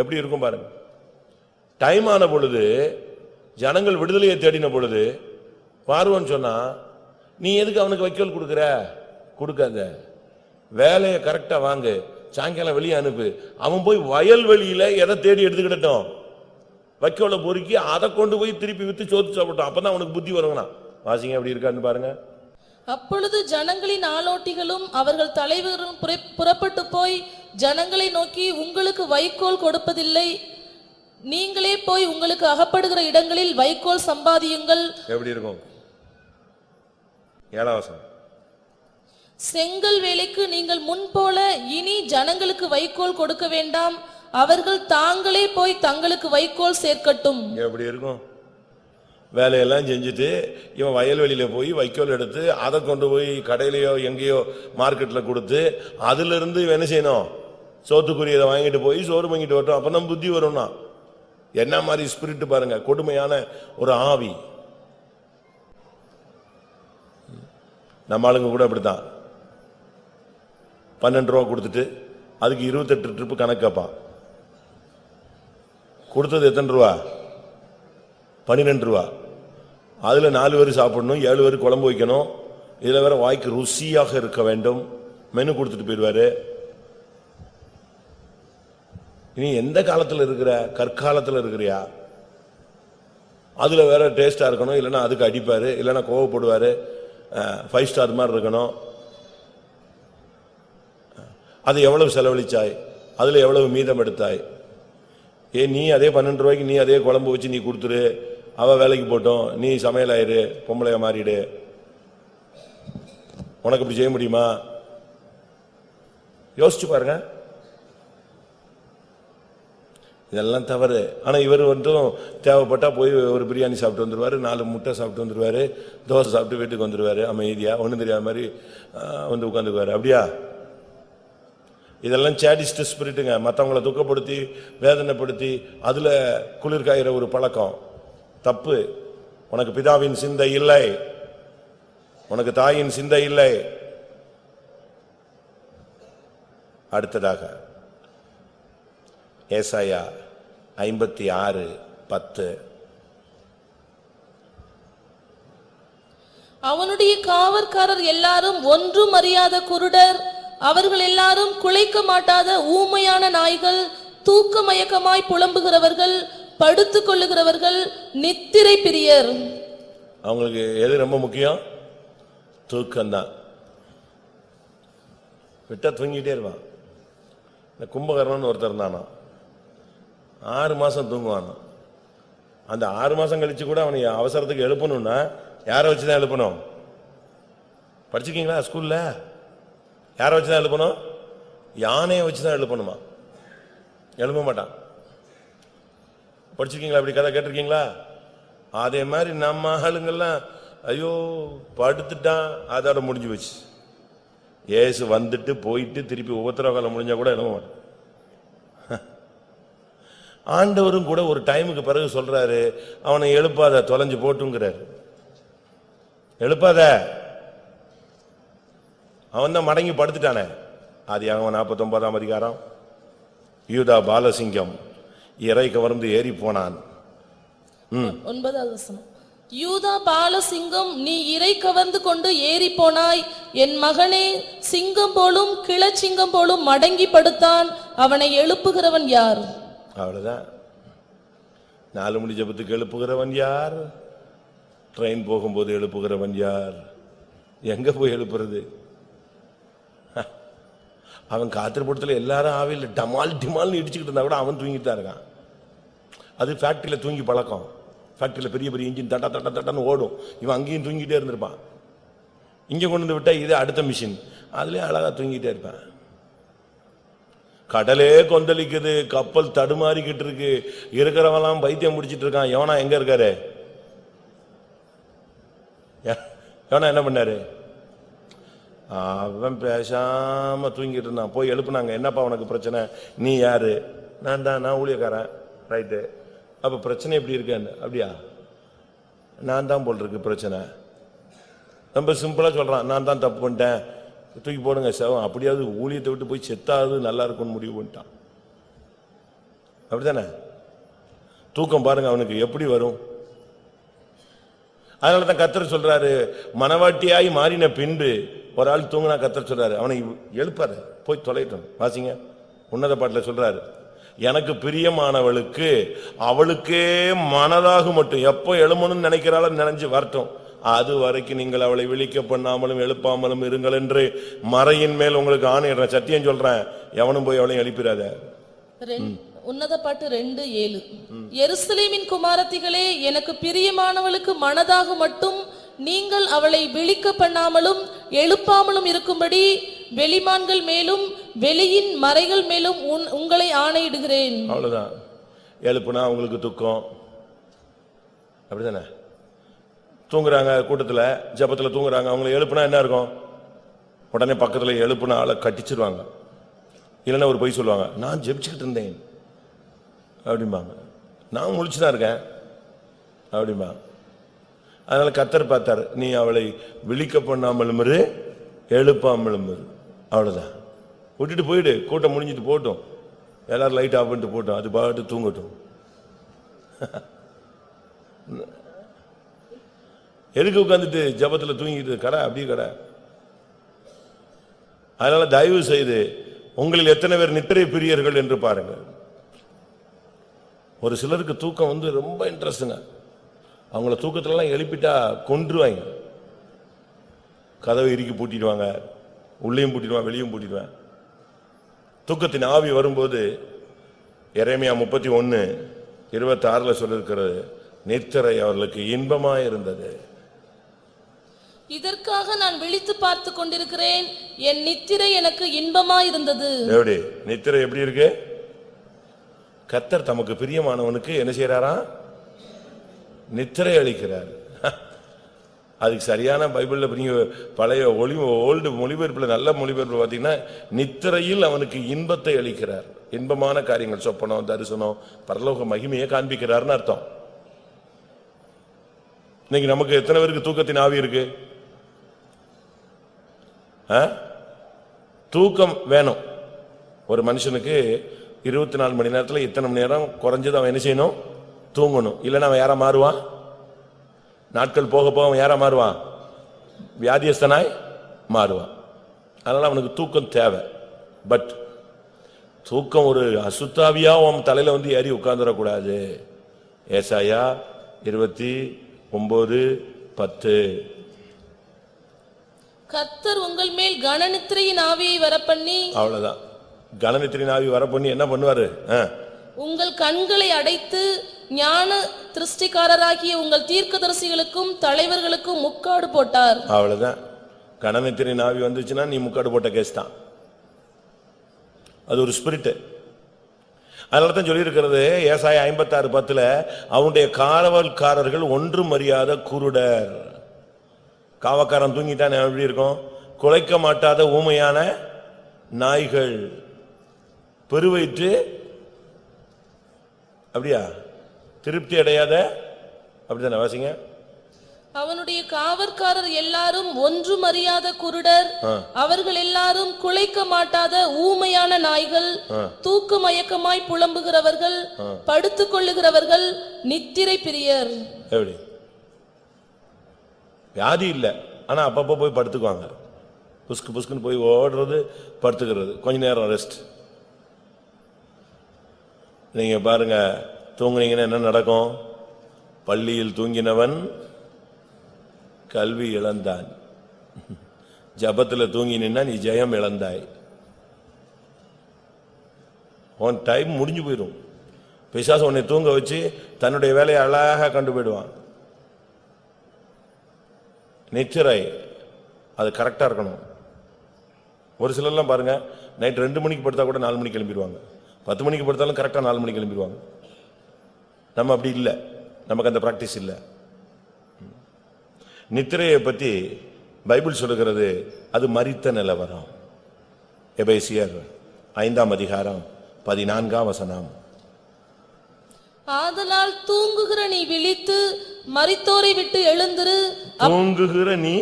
எப்படி இருக்கும் பாருங்க. டைம் ஆன பொழுது ஜனங்கள் விடுதலையை தேடின பொழுது பார்வன் சொன்னா நீ எதுக்கு அவனுக்கு வைக்கோல் கொடுக்குற? கொடுக்காத. வேலையை கரெக்டா வாங்கு. சாயங்காலம் வெளியே அனுப்பு. அவன் போய் வயல்வெளியில் எதை தேடி எடுத்துக்கிட்டோம் வைக்கோலை பொறுக்கி அதை கொண்டு போய் திருப்பி வித்து சோத்து சாப்பிட்டோம் அப்பதான் அவனுக்கு புத்தி வருங்கண்ணா வாசிங்க அப்படி இருக்கான்னு பாருங்க. அப்பொழுது ஜனங்களின் ஆலோட்டிகளும் அவர்கள் தலைவரும் புற- புறப்பட்டு போய் ஜனங்களை நோக்கி உங்களுக்கு வைக்கோல் கொடுப்பதில்லை. நீங்களே போய் உங்களுக்கு அகப்படுகிற இடங்களில் வைக்கோல் சம்பாதியுங்கள். எப்படி இருக்கும்? ஏழாம் வசனம். செங்கல் வேலைக்கு நீங்கள் முன்போல இனி ஜனங்களுக்கு வைக்கோல் கொடுக்க வேண்டாம். அவர்கள் தாங்களே போய் தங்களுக்கு வைக்கோல் சேர்க்கட்டும். எப்படி இருக்கும்? வேலையெல்லாம் செஞ்சுட்டு இவன் வயல்வெளியில போய் வைக்கோல் எடுத்து அதை கொண்டு போய் கடையிலயோ எங்கேயோ மார்க்கெட்ல கொடுத்து அதுல இருந்து இவன் என்ன செய்யணும்? சோத்துக்குரியதை வாங்கிட்டு போய் சோறு வாங்கிட்டு வரட்டும். அப்பதான் புத்தி வரும்னா. என்ன மாதிரி ஸ்பிரிட் பாருங்க. கொடுமையான ஒரு ஆவி. நம்ம ஆளுங்க கூட அப்படித்தான். பன்னெண்டு ரூபா கொடுத்துட்டு அதுக்கு இருபத்தெட்டு ட்ரிப்பு கணக்கு கேட்பான் கொடுத்தது எத்தனை ரூபா? பன்னிரெண்டு ரூபா. அதில் நாலு பேர் சாப்பிடணும் ஏழு பேர் குழம்பு வைக்கணும். இதில் வேற வாய்க்கு ருசியாக இருக்க வேண்டும். மெனு கொடுத்துட்டு போயிடுவாரு. நீ எந்த காலத்தில் இருக்கிற கற்காலத்தில் இருக்கிறியா? அதில் வேற டேஸ்ட்டாக இருக்கணும். இல்லைன்னா அதுக்கு அடிப்பார். இல்லைன்னா கோவப்படுவார். ஃபைவ் ஸ்டார் மாதிரி இருக்கணும். அது எவ்வளவு செலவழிச்சாய்? அதில் எவ்வளவு மீதம் எடுத்தாய்? ஏ நீ அதே பன்னெண்டு ரூபாய்க்கு நீ அதே குழம்பு வச்சு நீ கொடுத்துரு. அவ வேலைக்கு போட்டோம். நீ சமையல் ஆயிரு. பொம்பளைய மாறிடு. உனக்கு இப்படி செய்ய முடியுமா? யோசிச்சு பாருங்க. இதெல்லாம் தவறு. ஆனால் இவர் வந்தும் தேவைப்பட்டா போய் ஒரு பிரியாணி சாப்பிட்டு வந்துடுவார் நாலு முட்டை சாப்பிட்டு வந்துருவாரு தோசை சாப்பிட்டு வீட்டுக்கு வந்துடுவார் அமைதியாக ஒன்றும் தெரியாத மாதிரி வந்து உட்காந்துக்குவாரு. அப்படியா? இதெல்லாம் சேடிஸ்ட் ஸ்பிரிட்டுங்க. மற்றவங்கள துக்கப்படுத்தி வேதனைப்படுத்தி அதில் குளிர்காயிற ஒரு பழக்கம். தப்பு. உனக்கு பிதாவின் சிந்தை இல்லை. உனக்கு தாயின் சிந்தை இல்லை. அடுத்ததாக ஏசாயா ஐம்பத்தி ஆறு பத்து. அவனுடைய காவற்காரர் எல்லாரும் ஒன்றும் அறியாத குருடர். அவர்கள் எல்லாரும் குலைக்க மாட்டாத ஊமையான நாய்கள் தூக்க மயக்கமாய் புலம்புகிறவர்கள் படுத்துக் கொள்ளுகிறவர்கள் நித்திரை பிரியர். அவங்களுக்கு எது ரொம்ப முக்கியம்? தூக்கம்தான். விட்டா தூங்கிட்டே இருப்பான். இந்த கும்பகர்ணன் ஒருத்தர் இருந்தானா ஆறு மாதம் தூங்குவான். அந்த ஆறு மாதம் கழிச்சு கூட அவனை அவசரத்துக்கு எழுப்பணும்னா யாரை வச்சு தான் எழுப்பணும்? படிச்சிருக்கீங்களா ஸ்கூலில்? யாரை வச்சு தான் எழுப்பணும்? யானையை வச்சு தான் எழுப்பணுமா? எழுப்ப மாட்டான். படிச்சிருக்கீங்களா? அப்படி கதை கேட்டிருக்கீங்களா? அதே மாதிரி நம்ம ஆளுங்கள்லாம் ஐயோ படுத்துட்டான். அதோட முடிஞ்சு போச்சு. ஏசு வந்துட்டு போயிட்டு திருப்பி உபத்திரவ காலம் முடிஞ்சால் கூட எழுப்ப மாட்டான். ஆண்டவரும் கூட ஒரு டைமுக்கு பிறகு சொல்றாரு அவனை எழுப்பாத தொலைஞ்சு போட்டுங்கிறாரு. எழுப்பாத. அவன் தான் மடங்கி படுத்துட்டானே. அது அவன் நாற்பத்தொன்பதாம் அதிகாரம். யூதா பாலசிங்கம் இறை கவர்ந்து ஏறி போனான். ஒன்பதாவது யூதா பாலசிங்கம் நீ இறை கவர்ந்து கொண்டு ஏறி போனாய். என் மகனே சிங்கம் போலும் கிளச்சிங்கம் போலும் மடங்கி படுத்தான். அவனை எழுப்புகிறவன் யார்? அவ்வளவுதான். நாலு மணி ஜபத்துக்கு எழுப்புகிறவன் யார்? ட்ரெயின் போகும்போது எழுப்புகிறவன் யார்? எங்க போய் எழுப்புறது? அவன் காத்திரப்படத்தில் எல்லாரும் ஆவியில் டமால் டிமால்னு இடிச்சுக்கிட்டு இருந்தா கூட அவன் தூங்கிட்டு தான் இருக்கான். அது ஃபேக்ட்ரியில் தூங்கி பழக்கம். ஃபேக்ட்ரியில் பெரிய பெரிய இன்ஜின் தட்டா தட்டா தட்டான்னு ஓடும். இவன் அங்கேயும் தூங்கிட்டே இருந்திருப்பான். இங்கே கொண்டு வந்து விட்டால் இது அடுத்த மிஷின் அதுலேயே அழகாக தூங்கிட்டே இருப்பான். கடலே கொந்தளிக்குது கப்பல் தடுமாறிக்கிட்டு இருக்கு. இருக்கிறவெல்லாம் பைத்தியம் முடிச்சிட்டு இருக்கான். யோனா எங்க இருக்காரு? யோனா என்ன பண்ணாரு? அவன் பேசாம தூங்கிட்டு இருந்தான். போய் எழுப்புனாங்க. என்னப்பா உனக்கு பிரச்சனை? நீ யாரு? நான் தான். நான் ஊழியக்காரன். ரைட்டு அப்ப பிரச்சனை எப்படி இருக்கேன்னு? அப்படியா? நான் தான் போல் இருக்கு பிரச்சனை. ரொம்ப சிம்பிளா சொல்றான். நான் தான் தப்பு பண்ணிட்டேன். தூக்கி போடுங்க செவம் அப்படியாவது ஊழியத்தை விட்டு போய் செத்தாவது நல்லா இருக்கும்னு முடிவு பண்ணிட்டான். அப்படிதானே தூக்கம் பாருங்க அவனுக்கு எப்படி வரும்? அதனால தான் கத்தர் சொல்றாரு மனவாட்டியாய் மாறின பின்பு ஒரு ஆள் தூங்கினா கத்தர் சொல்றாரு அவனை எழுப்பாரு போய் தொலைட்டும் வாசிங்க. உன்னத பாட்டில் சொல்றாரு எனக்கு பிரியமானவளுக்கு அவளுக்கே மனதாக மட்டும். எப்போ எழுமணும்னு நினைக்கிறாளோ நினைஞ்சு வரட்டும். அது வரைக்கும் நீங்கள் அவளை விழிக்க பண்ணாமலும் எழுப்பாமலும் இருங்கள் என்று மறையின் மேல் உங்களுக்கு ஆணையிடுறேன் சத்தியம் சொல்றேன். எவனும் போய் அவளையும் எழுப்பிடாத உன்னத பாட்டு ரெண்டு ஏழு. எருசலேமின் குமாரத்திகளே எனக்கு பிரியமானவளுக்கு மனதாக மட்டும் நீங்கள் அவளை விழிக்க பண்ணாமலும் எழுப்பாமலும் இருக்கும்படி வெளிமான்கள் மேலும் வெளியின் மறைகள் மேலும் உங்களை ஆணையிடுகிறேன் அவ்வளவுதான். எழுப்புனா அவங்களுக்கு துக்கம். அப்படிதானே? தூங்குறாங்க கூட்டத்தில் ஜபத்தில் தூங்குறாங்க அவங்களை எழுப்புனா என்ன இருக்கும்? உடனே பக்கத்தில் எழுப்புன ஆளை கட்டிச்சிருவாங்க. இல்லைன்னா ஒரு பொய் சொல்லுவாங்க நான் ஜெபிச்சுக்கிட்டு இருந்தேன். அப்படிம்பாங்க. நான் முழிச்சுதான் இருக்கேன். அப்படிம்பா அதனால் கத்தர் பார்த்தார் நீ அவளை விழிக்க பண்ணாமலும் இரு எழுப்பாமலும் இரு. அவ்வளோதான் விட்டுட்டு போயிடு கூட்டம் முடிஞ்சிட்டு போட்டும் எல்லாரும் லைட் ஆஃப் பண்ணிட்டு போட்டோம் அது பாட்டு தூங்கட்டும். எதுக்கு உட்காந்துட்டு ஜபத்தில் தூங்கிட்டு கடை அப்படியே கடை. அதனால தயவு செய்து உங்களில் எத்தனை பேர் நித்திரை பிரியர்கள் என்று பாருங்கள். ஒரு சிலருக்கு தூக்கம் வந்து ரொம்ப இன்ட்ரெஸ்டுங்க அவங்கள தூக்கத்திலலாம் எழுப்பிட்டா கொன்றுவாங்க. கதவை இறுக்கி பூட்டிடுவாங்க. உள்ளேயும் பூட்டிடுவான் வெளியும் பூட்டிடுவேன். தூக்கத்தின் ஆவி வரும்போது இறைமையா முப்பத்தி ஒன்னு இருபத்தாறில் சொல்லியிருக்கிறது நித்திரை அவர்களுக்கு இன்பமாக இருந்தது இதற்காக நான் விழித்து பார்த்து கொண்டிருக்கிறேன். என் நித்திரை எனக்கு இன்பமா இருந்தது எப்படி நித்திரை எப்படி இருக்கு? கத்தர் தமக்கு பிரியமானவனுக்கு என்ன செய்யறாரா நித்திரை அளிக்கிறார். (laughs) அதுக்கு சரியான பைபிள்ல நீங்க பழைய ஒளி ஓல்டு மொழிபெயர்ப்புல நல்ல மொழிபெயர்ப்பு பார்த்தீங்கன்னா நித்திரையில் அவனுக்கு இன்பத்தை அளிக்கிறார். இன்பமான காரியங்கள் சொப்பனம் தரிசனம் பரலோக மகிமையை காண்பிக்கிறார்னு அர்த்தம். இன்னைக்கு நமக்கு எத்தனை பேருக்கு தூக்கத்தின் ஆவி இருக்கு? தூக்கம் வேணும். ஒரு மனுஷனுக்கு இருபத்தி நாலு மணி நேரத்தில் இத்தனை மணி நேரம் குறைஞ்சது அவன் என்ன செய்யணும்? தூங்கணும். இல்லைன்னா அவன் யாரா மாறுவான்? நாட்கள் போக போக அவன் யாரா மாறுவான்? வியாதியஸ்தனாய் மாறுவான். அதனால அவனுக்கு தூக்கம் தேவை. பட் தூக்கம் ஒரு அசுத்தாவியாக அவன் தலையில் வந்து ஏறி உட்காந்துடக்கூடாது ஏசாயா இருபத்தி ஒம்பது பத்து. கர்த்தர் உங்கள் மேல் கனநித்திரையின் ஆவியை வரப்பண்ணி அவ்வளவுதான். கணனித்திரின் ஆவி வர பண்ணி என்ன பண்ணுவாரு? உங்கள் கண்களை அடைத்து ஞான திருஷ்டிக்காரராகிய உங்கள் தீர்க்கதரிசிகளுக்கும் தலைவர்களுக்கும் முக்காடு போட்டார். அவ்வளவுதான். கணனித்திரின் ஆவி வந்துச்சுன்னா நீ முக்காடு போட்ட கேஸ் தான். அது ஒரு ஸ்பிரிட் அதனால தான் சொல்லியிருக்கிறது ஏசாய ஐம்பத்தாறு பத்துல அவனுடைய காவல்காரர்கள் ஒன்றும் அறியாத குருடர். காவக்காரன் தூங்கிட்டான் எப்படி இருக்கும்? குலைக்க மாட்டாத ஊமையான நாய்கள். பெருவயிற்று அப்படியா? திருப்தி அடையாத அப்படிதானே வாசிங்க. அவனுடைய காவற்காரர் எல்லாரும் ஒன்றும் அறியாத குருடர் அவர்கள் எல்லாரும் குலைக்க மாட்டாத ஊமையான நாய்கள் தூக்க மயக்கமாய் புலம்புகிறவர்கள் படுத்துக் கொள்ளுகிறவர்கள் நித்திரை பிரியர். எப்படி? வியாதி இல்லை. ஆனால் அப்பப்போ போய் படுத்துக்குவாங்க. புஸ்கு புஸ்குன்னு போய் ஓடுறது படுத்துக்கிறது. கொஞ்ச நேரம் ரெஸ்ட் நீங்கள் பாருங்க தூங்குனீங்கன்னா என்ன நடக்கும்? பள்ளியில் தூங்கினவன் கல்வி இழந்தான். ஜபத்தில் தூங்கினா நீ ஜெயம் இழந்தாய். உன் டைம் முடிஞ்சு போயிடும் பிசாசு உன்னை தூங்க வச்சு தன்னுடைய வேலையை அழகா கண்டு போயிடுவான் நெச்சராய் அது கரெக்டாக இருக்கணும். ஒரு சிலர்லாம் பாருங்க நைட் ரெண்டு மணிக்கு படுத்தா கூட நாலு மணிக்கு கிளம்பிடுவாங்க பத்து மணிக்கு படுத்தாலும் கரெக்டாக நாலு மணிக்கு கிளம்பிடுவாங்க நம்ம அப்படி இல்லை. நமக்கு அந்த ப்ராக்டிஸ் இல்லை. நித்திரையை பற்றி பைபிள் சொல்லுகிறது அது மறித்த நிலவரம். எபேசியர் ஐந்தாம் அதிகாரம் பதினான்காம் வசனம். ஆதலால் தூங்குகிற நீ விழித்து மரித்தோரை விட்டு எழுந்திரு. தூங்குகிற நீ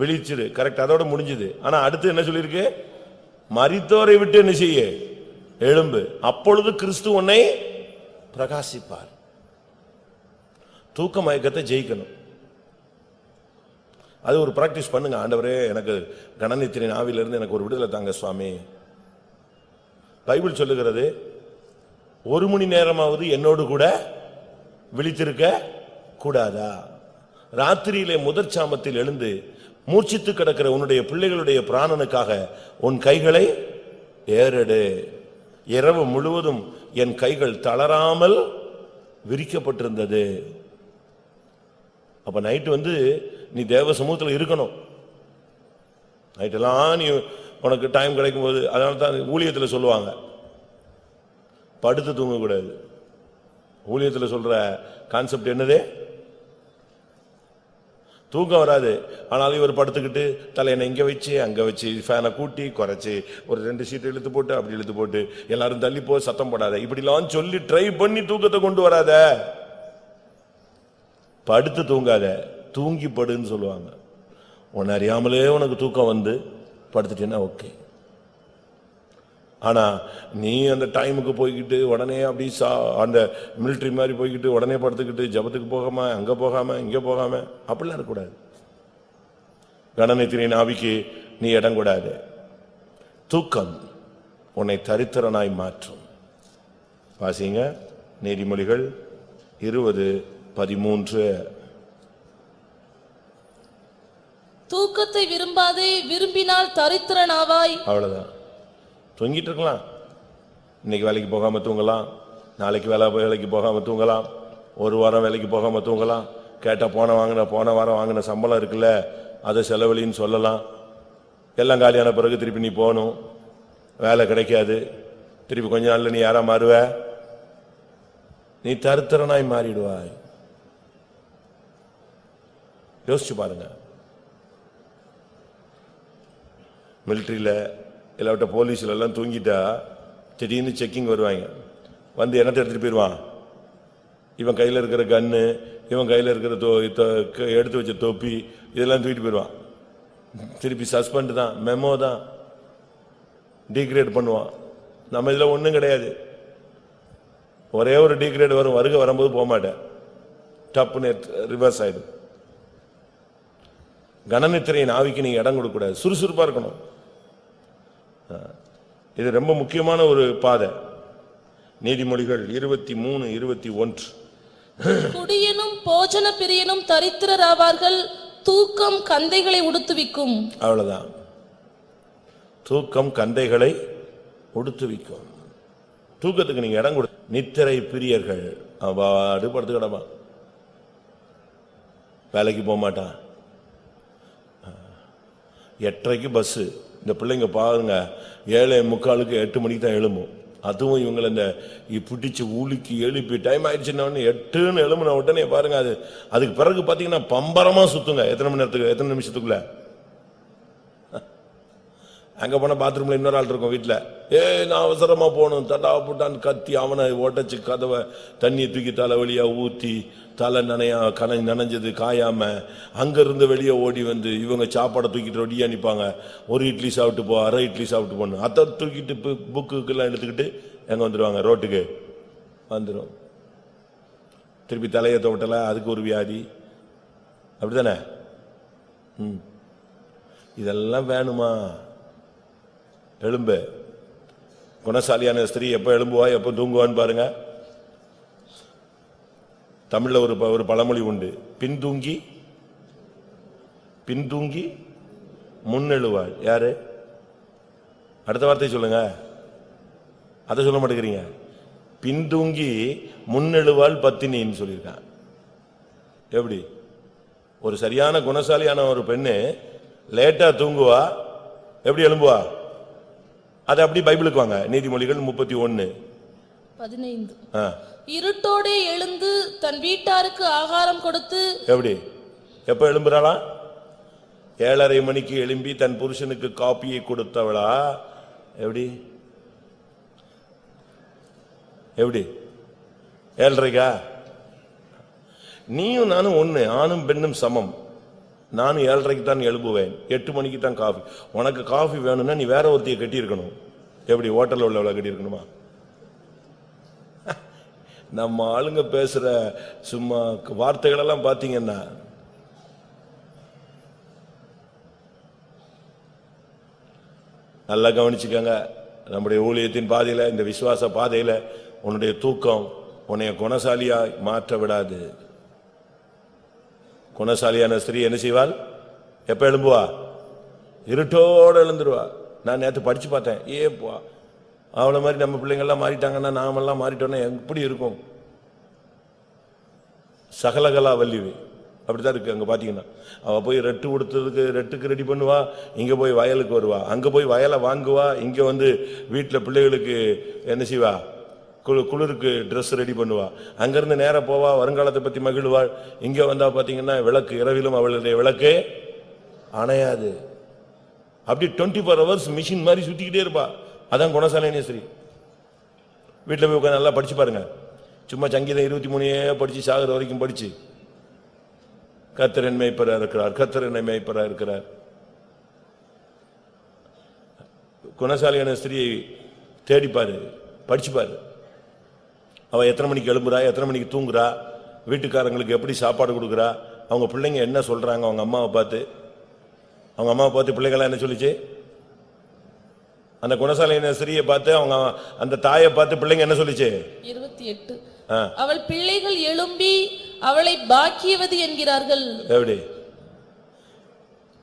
விழிச்சிடு கரெக்ட் அதோட முடிஞ்சது. ஆனா அடுத்து என்ன சொல்லிருக்கு மரித்தோரை விட்டு என்ன செய்ய? எழும்பு. அப்பொழுது கிறிஸ்து உன்னை பிரகாசிப்பார். தூக்க மயக்கத்தை ஜெயிக்கணும். அது ஒரு பிராக்டிஸ் பண்ணுங்க. ஆண்டவரே எனக்கு கணநித்திரின் ஆவிலிருந்து எனக்கு ஒரு விடுதலை தாங்க சுவாமி. பைபிள் சொல்லுகிறது ஒரு மணி நேரமாவது என்னோடு கூட விழித்திருக்க கூடாதா? ராத்திரியிலே முதற் சாமத்தில் எழுந்து மூச்சித்து கிடக்கிற உன்னுடைய பிள்ளைகளுடைய பிராணனுக்காக உன் கைகளை ஏறெடு. இரவு முழுவதும் என் கைகள் தளராமல் விரிக்கப்பட்டிருந்தது. அப்ப நைட்டு வந்து நீ தேவ சமூகத்தில் இருக்கணும். நைட்டெல்லாம் நீ உனக்கு டைம் கிடைக்கும் போது அதனால தான் ஊழியத்தில் சொல்லுவாங்க. படுத்து தூங்கக்கூடாது. ஊழியத்தில் சொல்ற கான்செப்ட் என்னது? தூக்கம் வராது. ஆனாலும் இவர் படுத்துக்கிட்டு தலையனை இங்கே வச்சு அங்கே வச்சு ஃபேனை கூட்டி குறைச்சி ஒரு ரெண்டு சீட்டு இழுத்து போட்டு அப்படி இழுத்து போட்டு எல்லாரும் தள்ளி போ சத்தம் போடாத. இப்படிலாம் சொல்லி ட்ரை பண்ணி தூக்கத்தை கொண்டு வராத. படுத்து தூங்காத. தூங்கி படுன்னு சொல்லுவாங்க. உன்னை அறியாமலே உனக்கு தூக்கம் வந்து படுத்துட்டேன்னா ஓகே ஆனா நீ அந்த டைமுக்கு போய்கிட்டு உடனே அப்படி சா அந்த மிலிட்டரி மாதிரி போய்கிட்டு உடனே படுத்துக்கிட்டு ஜபத்துக்கு போகாம அங்க போகாம இங்க போகாம அப்படிலாம் இருக்கக்கூடாது. கணநித்திரின் ஆவிக்கு நீ இடம் கூடாது தூக்கம் உன்னை தரித்திரனாய் மாற்றும். வாசிங்க நீதிமொழிகள் இருபது பதிமூன்று. தூக்கத்தை விரும்பாதே விரும்பினால் தரித்திரனாவாய். அவ்வளவுதான். தூங்கிட்டு இருக்கலாம் இன்னைக்கு வேலைக்கு போகாம தூங்கலாம். நாளைக்கு வேலை வேலைக்கு போகாம தூங்கலாம். ஒரு வாரம் வேலைக்கு போகாம தூங்கலாம். கேட்டால் போன வாங்கின போன வாரம் வாங்கின சம்பளம் இருக்குல்ல அதை செலவழின்னு சொல்லலாம். எல்லாம் காலியான பிறகு திருப்பி நீ போகணும். வேலை கிடைக்காது. திருப்பி கொஞ்ச நாளில் நீ யாராக மாறுவ? நீ தருத்திரனாய் மாறிடுவாய். யோசிச்சு பாருங்க. மிலிட்ரியில் இல்லாவிட்ட போலீஸ்ல எல்லாம் தூங்கிட்டா திடீர்னு செக்கிங் வருவாங்க. வந்து என்னத்தை எடுத்துகிட்டு போயிடுவான் இவன் கையில் இருக்கிற கன்னு இவன் கையில் இருக்கிற தொ- எடுத்து வச்ச தொப்பி இதெல்லாம் தூக்கிட்டு போயிடுவான் திருப்பி சஸ்பெண்ட் தான் மெமோ தான். டீக்ரேட் பண்ணுவான். நம்ம இதில் ஒன்றும் கிடையாது. ஒரே ஒரு டீக்ரேட் வரும் வருகை வரும்போது போக மாட்டேன். டப்புன்னு ரிவர்ஸ் ஆகிடும் கனநித்திரையின் ஆவிக்கு நீங்கள் இடம் கொடுக்கக்கூடாது. சுறுசுறுப்பாக இருக்கணும். இது ரொம்ப முக்கியமான ஒரு பாதை. நீதிமொழிகள் இருபத்தி மூணு இருபத்தி ஒன்று. குடியனும் போஜன பிரியனும் தரித்திரர் ஆவார்கள் தூக்கம் கந்தைகளை உடுத்துவிக்கும். அவ்வளவுதான். தூக்கம் கந்தைகளை உடுத்துவிக்கும். தூக்கத்துக்கு நீங்க இடம் கொடு நித்திரை பிரியர்கள். அவாடு படுத்து கிடமா வேலைக்கு போக மாட்டான் எட்டரைக்கு பஸ்ஸு. இந்த பிள்ளைங்க பாருங்க ஏழை முக்காலுக்கு எட்டு மணிக்கு தான் எழும்பும். அதுவும் இவங்களை இந்த இ- பிடிச்சு ஊழிக்கு எழுப்பி டைம் ஆயிடுச்சுன்னா எட்டுன்னு எழும்புன உடனே பாருங்க அது அதுக்கு பிறகு பார்த்தீங்கன்னா பம்பரமா சுத்துங்க. எத்தனை மணி நேரத்துக்கு எத்தனை நிமிஷத்துக்குள்ள? அங்கே போனால் பாத்ரூம்ல இன்னொரு ஆள் இருக்கும் வீட்டில் ஏ நான் அவசரமா போகணும். தட்டா புட்டான்னு கத்தி அவனை ஓட்டச்சு கதவை தண்ணியை தூக்கி தலை வழியா ஊற்றி தலை நனையா கனை நனைஞ்சது காயாம அங்கேருந்து வெளியே ஓடி வந்து இவங்க சாப்பாடை தூக்கிட்டு ரெடியா நிற்பாங்க ஒரு இட்லி சாப்பிட்டு போ அரை இட்லி சாப்பிட்டு போகணும் அதை தூக்கிட்டு புக்குக்கெல்லாம் எடுத்துக்கிட்டு எங்கே வந்துடுவாங்க ரோட்டுக்கு. வந்துடும் திருப்பி தலையை தோட்டலை அதுக்கு ஒரு வியாதி. அப்படிதானே ம். இதெல்லாம் வேணுமா? எழும்பு. குணசாலியான ஸ்திரீ எப்போ எழும்புவா எப்போ தூங்குவான்னு பாருங்க. தமிழில் ஒரு ப- ஒரு பழமொழி உண்டு. பின்தூங்கி பின்தூங்கி முன்னெழுவாள். யாரு? அடுத்த வார்த்தை சொல்லுங்க. அதை சொல்ல மாட்டேங்கிறீங்க. பின்தூங்கி முன்னெழுவாள் பத்தினின்னு சொல்லியிருக்கான். எப்படி? ஒரு சரியான குணசாலியான ஒரு பெண்ணு லேட்டாக தூங்குவா எப்படி எழும்புவா? அது அப்படி பைபிளுக்கு வாங்க. நீதிமொழிகள் முப்பத்தி ஒன்னு. பதினைந்து. இருட்டோடே எழுந்து தன் வீட்டாருக்கு ஆகாரம் கொடுத்து எப்படி? எப்ப எழும்புறாளா? ஏழரை மணிக்கு எழும்பி தன் புருஷனுக்கு காப்பியை கொடுத்தவளா? எப்படி? எப்படி? ஏழரைக்கா? நீயும் நானும் ஒண்ணு ஆணும் பெண்ணும் சமம். நானும் ஏழரைக்கு தான் எழுப்புவேன் எட்டு மணிக்கு தான் காஃபி. உனக்கு காஃபி வேணும்னா நீ வேற ஒருத்தையை கட்டியிருக்கணும். எப்படி ஹோட்டலில் உள்ளவளை கட்டியிருக்கணுமா? நம்ம ஆளுங்க பேசுகிற சும்மா வார்த்தைகளெல்லாம் பார்த்தீங்கன்னா நல்லா கவனிச்சுக்கோங்க. நம்முடைய ஊழியத்தின் பாதையில் இந்த விசுவாச பாதையில் உன்னுடைய தூக்கம் உன்னைய குணசாலியாக மாற்ற விடாது. குணசாலியான ஸ்திரீ என்ன செய்வாள்? எப்ப எழும்புவா? இருட்டோடு எழுந்துருவா. நான் நேற்று படிச்சு பார்த்தேன். ஏப்பா அவளை மாதிரி நம்ம பிள்ளைங்கள்லாம் மாறிட்டாங்கன்னா நாமெல்லாம் மாறிட்டோன்னா எப்படி இருக்கும்? சகலகலா வல்லிவு அப்படிதான் இருக்கு அங்கே பார்த்தீங்கன்னா அவள் போய் ரெட்டு கொடுத்ததுக்கு ரெட்டுக்கு ரெடி பண்ணுவா இங்கே போய் வயலுக்கு வருவா. அங்கே போய் வயலை வாங்குவா இங்கே வந்து வீட்டில் பிள்ளைகளுக்கு என்ன செய்வா? குளு குளிருக்கு ட்ரெஸ் ரெடி பண்ணுவா. அங்கிருந்து நேரம் போவா வருங்காலத்தை பற்றி மகிழ்வாள் இங்கே வந்தால் பார்த்தீங்கன்னா விளக்கு இரவிலும் அவளுடைய விளக்கு அணையாது. அப்படி டுவெண்ட்டி ஃபோர் ஹவர்ஸ் மிஷின் மாதிரி சுற்றிக்கிட்டே இருப்பா. அதான் குணசாலினேஸ்வரி வீட்டில் போய் உட்காந்து நல்லா படிச்சு பாருங்க. சும்மா சங்கீதம் இருபத்தி மூணையே படிச்சு சாகுற வரைக்கும் படிச்சு. கத்திரன் மேய்ப்பராக இருக்கிறார். கத்தரன் மேய்ப்பராக இருக்கிறார். குணசாலியான ஸ்திரியை தேடிப்பார் படிச்சுப்பாரு. அவ எத்தனை மணிக்கு எழும்புறா எத்தனை மணிக்கு தூங்குறா வீட்டுக்காரங்களுக்கு எப்படி சாப்பாடு கொடுக்குறா அவங்க பிள்ளைங்க என்ன சொல்றாங்க அவங்க அம்மாவை பார்த்து. அவங்க அம்மாவை பார்த்து பிள்ளைங்களாம் என்ன சொல்லிச்சு? அந்த குணசாலியான ஸ்திரியை பார்த்து அவங்க அந்த தாயை பார்த்து பிள்ளைங்க என்ன சொல்லிச்சு? இருபத்தி எட்டு. அவள் பிள்ளைகள் எழும்பி அவளை பாக்கியவதி என்கிறார்கள். எப்படி?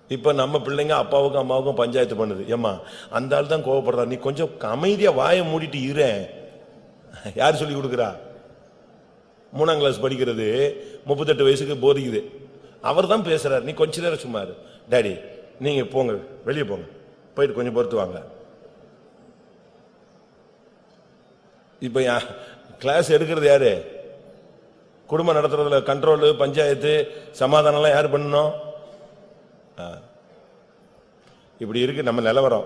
இப்ப நம்ம பிள்ளைங்க அப்பாவுக்கும் அம்மாவுக்கும் பஞ்சாயத்து பண்ணுது. ஏம்மா அந்த ஆள் தான் கோவப்படுறா. நீ கொஞ்சம் அமைதியா வாயை மூடிட்டு இரேன் யார் சொல்லி கொடுக்குறா? மூணாம் கிளாஸ் படிக்கிறது முப்பத்தெட்டு வயசுக்கு போதிக்குது. அவர் தான் பேசுறாரு. நீ கொஞ்ச நேரம் சும்மா டேடி டாடி நீங்க போங்க. வெளியே போங்க. போயிட்டு கொஞ்சம் பொறுத்து வாங்க. இப்ப யா- கிளாஸ் எடுக்கிறது யாரு? குடும்பம் நடத்துறதுல கண்ட்ரோலு பஞ்சாயத்து சமாதானம் எல்லாம் யார் பண்ணணும்? இப்படி இருக்கு நம்ம நிலவரம்.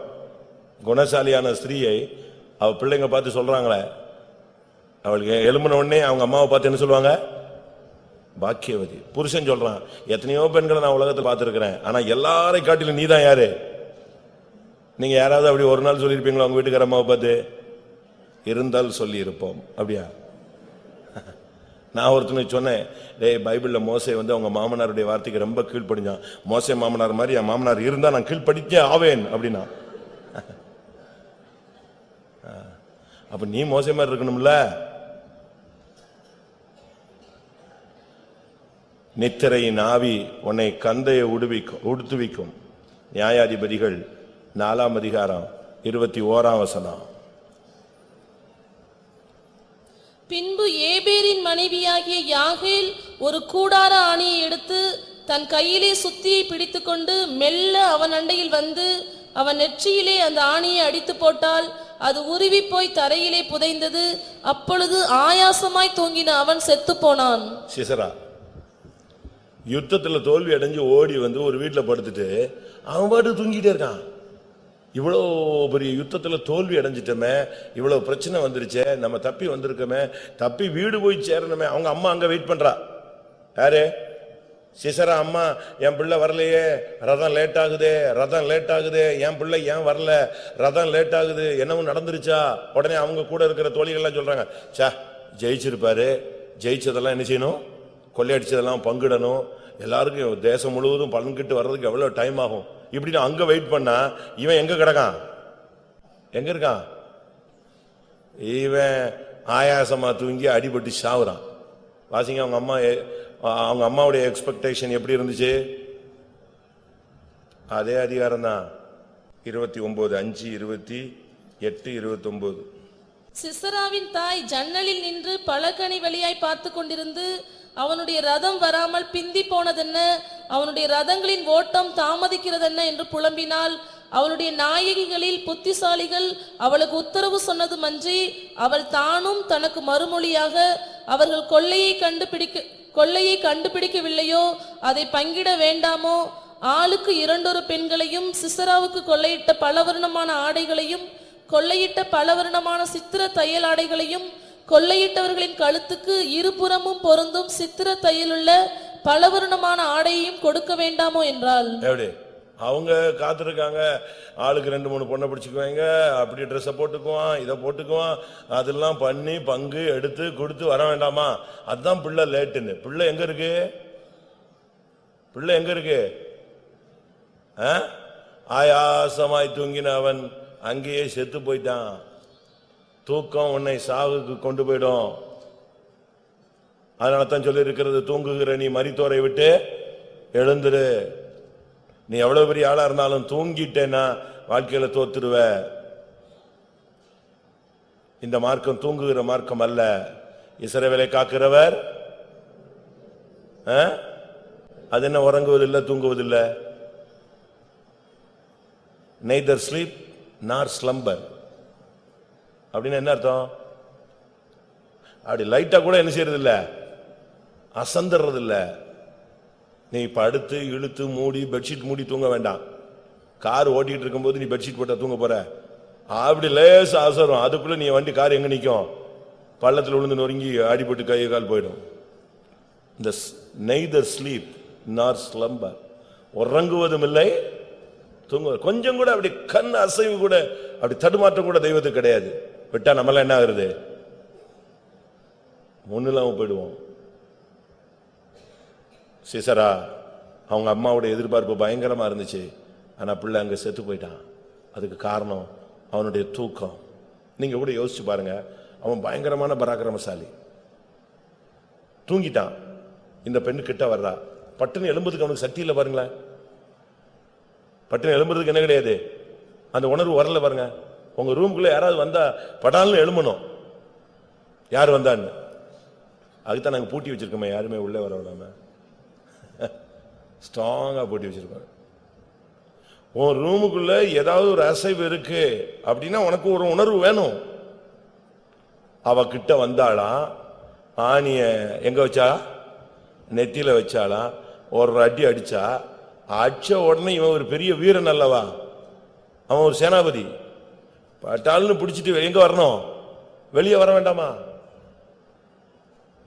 குணசாலியான ஸ்திரீயை அவ பிள்ளைங்க பார்த்து சொல்றாங்களே அவளுக்கு எலும்பின உடனே அவங்க அம்மாவை பார்த்து என்ன சொல்லுவாங்க? பாக்கியவதி. புருஷன் சொல்றான் எத்தனையோ பெண்களை நான் உலகத்தில் பார்த்திருக்கிறேன். ஆனா எல்லாரை காட்டிலும் நீதான் யாரு? நீங்க யாராவது அப்படி ஒரு நாள் சொல்லியிருப்பீங்களா உங்க வீட்டுக்கார அம்மாவை பார்த்து? இருந்தால் சொல்லி இருப்போம் அப்படியா? நான் ஒருத்தனுக்கு சொன்னேன் டேய் பைபிளில் மோசை வந்து அவங்க மாமனாருடைய வார்த்தைக்கு ரொம்ப கீழ்ப்படிஞ்சான். மோசை மாமனார் மாதிரி என் மாமனார் இருந்தால் நான் கீழ்ப்படிச்சே ஆவேன். அப்படின்னா. அப்ப நீ மோசை மாதிரி இருக்கணும்ல? நித்திரையின் ஆவி உன்னை கந்தையை உடுவிக்கும் உடுத்துவிக்கும். நியாயாதிபதிகள் நாலாம் அதிகாரம் இருபத்தி ஓராம் வசனம். பின்பு ஏபேரின் மனைவியாகிய யாகேல் ஒரு கூடார ஆணியை எடுத்து தன் கையிலே சுத்தியை பிடித்துக்கொண்டு மெல்ல அவன் அண்டையில் வந்து அவன் நெற்றியிலே அந்த ஆணியை அடித்து போட்டால் அது உருவி போய் தரையிலே புதைந்தது. அப்பொழுது ஆயாசமாய் தூங்கின அவன் செத்துப் போனான். சிசரா யுத்தத்தில் தோல்வி அடைஞ்சு ஓடி வந்து ஒரு வீட்டில் படுத்துட்டு அவன் பாட்டு தூங்கிட்டே இருக்கான். இவ்வளோ பெரிய யுத்தத்தில் தோல்வி அடைஞ்சிட்டோமே இவ்வளோ பிரச்சனை வந்துருச்சே நம்ம தப்பி வந்திருக்கோமே தப்பி வீடு போய் சேரணுமே அவங்க அம்மா அங்கே வெயிட் பண்ணுறா யாரு? சிசரா அம்மா என் பிள்ளை வரலையே ரதம் லேட் ஆகுதே ரதம் லேட் ஆகுதே என் பிள்ளை ஏன் வரல ரதம் லேட் ஆகுது என்னவும் நடந்துருச்சா? உடனே அவங்க கூட இருக்கிற தோழிகள்லாம் சொல்கிறாங்க சா ஜெயிச்சிருப்பாரு ஜெயிச்சதெல்லாம் என்ன செய்யணும்? கொள்ளையடிச்சதெல்லாம் பங்கிடணும் எல்லாருக்கும் தேசம் முழுவதும் பங்கிட்டு வர்றதுக்கு எவ்வளோ டைம் ஆகும்? இப்படின்னு அங்கே வெயிட் பண்ணா இவன் எங்கே கிடக்கான்? எங்கே இருக்கான்? இவன் ஆயாசமாக தூங்கி அடிபட்டு சாவுறான். வாசிங்க அவங்க அம்மா அவங்க அம்மாவுடைய எக்ஸ்பெக்டேஷன் எப்படி இருந்துச்சு? அதே அதிகாரம் தான் இருபத்தி ஒன்பது அஞ்சு இருபத்தி எட்டு இருபத்தி ஒன்பது சிசராவின் தாய் ஜன்னலில் நின்று பழக்கணி வழியாய் பார்த்து கொண்டிருந்து அவனுடைய ரதம் வராமல் பிந்தி போனதென்ன? அவனுடைய ரதங்களின் ஓட்டம் தாமதிக்கிறதென்ன? என்று புலம்பினாள் அவளுடைய நாயகிகளில் புத்திசாலிகள் அவளுக்கு உத்தரவு சொன்னது மஞ்சி அவள் தானும் தனக்கு மறுமொழியாக அவர்கள் கொள்ளையை கண்டுபிடிக்க கொள்ளையை கண்டுபிடிக்கவில்லையோ அதை பங்கிட வேண்டாமோ? ஆளுக்கு இரண்டொரு பெண்களையும் சிசராவுக்கு கொள்ளையிட்ட பலவர்ணமான ஆடைகளையும் கொள்ளையிட்ட பலவர்ணமான சித்திர தையல் ஆடைகளையும் கொள்ளையிட்டவர்களின் கழுத்துக்கு இருபுறமும் பொருந்தும் சித்திர தையலுள்ள பலவர்ணமான ஆடையையும் கொடுக்க வேண்டாமோ என்றாள். எப்படி? அவங்க காத்திருக்காங்க. ஆளுக்கு ரெண்டு மூணு பொண்ணை பிடிச்சிக்குவாங்க. அப்படி ட்ரெஸ்ஸை போட்டுக்குவான் இதை போட்டுக்குவான். அதெல்லாம் பண்ணி பங்கு எடுத்து கொடுத்து வர வேண்டாமா? அதுதான் பிள்ளை லேட்டுன்னு. பிள்ளை எங்க இருக்கு? பிள்ளை எங்க இருக்கு? ஆ? ஆயாசமாய் தூங்கின அவன் அங்கேயே செத்து போயிட்டான். தூக்கம் உன்னை சாவுக்கு கொண்டு போயிடும். அதனால தான் சொல்லி இருக்கிறது தூங்குகிற நீ மரித்தோரை விட்டு எழுந்துரு. நீ எவ்வளவு பெரிய ஆளா இருந்தாலும் தூங்கிட்டேன்னா வாழ்க்கையில தோத்துருவ. இந்த மார்க்கம் தூங்குகிற மார்க்கம் அல்ல. இசரவேலை காக்கிறவர் ஆ? அது என்ன உறங்குவதில்லை தூங்குவதில்லை? நெய்தர் ஸ்லீப் நார் ஸ்லம்பர் அப்படின்னு என்ன அர்த்தம்? அப்படி லைட்டா கூட என்ன செய்யறது இல்ல அசந்துடுறது இல்ல நீ படுத்து இழுத்து மூடி பெட்ஷீட் மூடி தூங்க வேண்டாம். கார் ஓட்டிட்டு இருக்கும்போது நீ பெட்ஷீட் போட்டா தூங்க போற. அப்படி லேச அசரும். அதுக்குள்ள நீ வண்டி கார் எங்க நிற்கும் பள்ளத்தில் விழுந்து நொறுங்கி அடிபட்டு கை கால் போயிடும். இந்த நெய்தர் ஸ்லீப் நார் ஸ்லம்பர் உறங்குவதும் இல்லை தூங்குவது கொஞ்சம் கூட அப்படி கண் அசைவு கூட அப்படி தடுமாற்றம் கூட தெய்வத்துக்கு கிடையாது. விட்டா நம்மளாம் என்ன ஆகுறது? ஒண்ணுலாம போயிடுவோம். சிசரா அவங்க அம்மாவோட எதிர்பார்ப்பு பயங்கரமா இருந்துச்சு. ஆனா பிள்ளை அங்க செத்து போயிட்டான். அதுக்கு காரணம் அவனுடைய தூக்கம். நீங்க கூட யோசிச்சு பாருங்க. அவன் பயங்கரமான பராக்கிரமசாலி. தூங்கிட்டான். இந்த பெண்ணு கிட்ட வர்றா. பட்டுன்னு எழும்புறதுக்கு அவனுக்கு சக்தி இல்லை பாருங்களேன். பட்டுன்னு எழும்புறதுக்கு என்ன கிடையாது? அந்த உணர்வு வரல பாருங்க. உங்க ரூமுக்குள்ள யாராவது வந்தா படால்னு எழுமணும் யார் வந்தான்னு? அதுதான் நாங்க பூட்டி வச்சிருக்கோமே யாருமே உள்ளே வர விடாம. ஸ்ட்ராங்கா பூட்டி வச்சிருக்கோம். உன் ரூமுக்குள்ள ஏதாவது ஒரு அசைவு இருக்கு அப்படின்னா உனக்கு ஒரு உணர்வு வேணும். அவ கிட்ட வந்தாளா? ஆணிய எங்க வச்சா? நெத்தியில வச்சாளா? ஒரு அடி அடிச்சா? அடிச்ச உடனே இவன் ஒரு பெரிய வீரன் அல்லவா? அவன் ஒரு சேனாபதி. பட்டாள்னு பிடிச்சிட்டு எங்க வரணும்? வெளியே வர வேண்டாமா?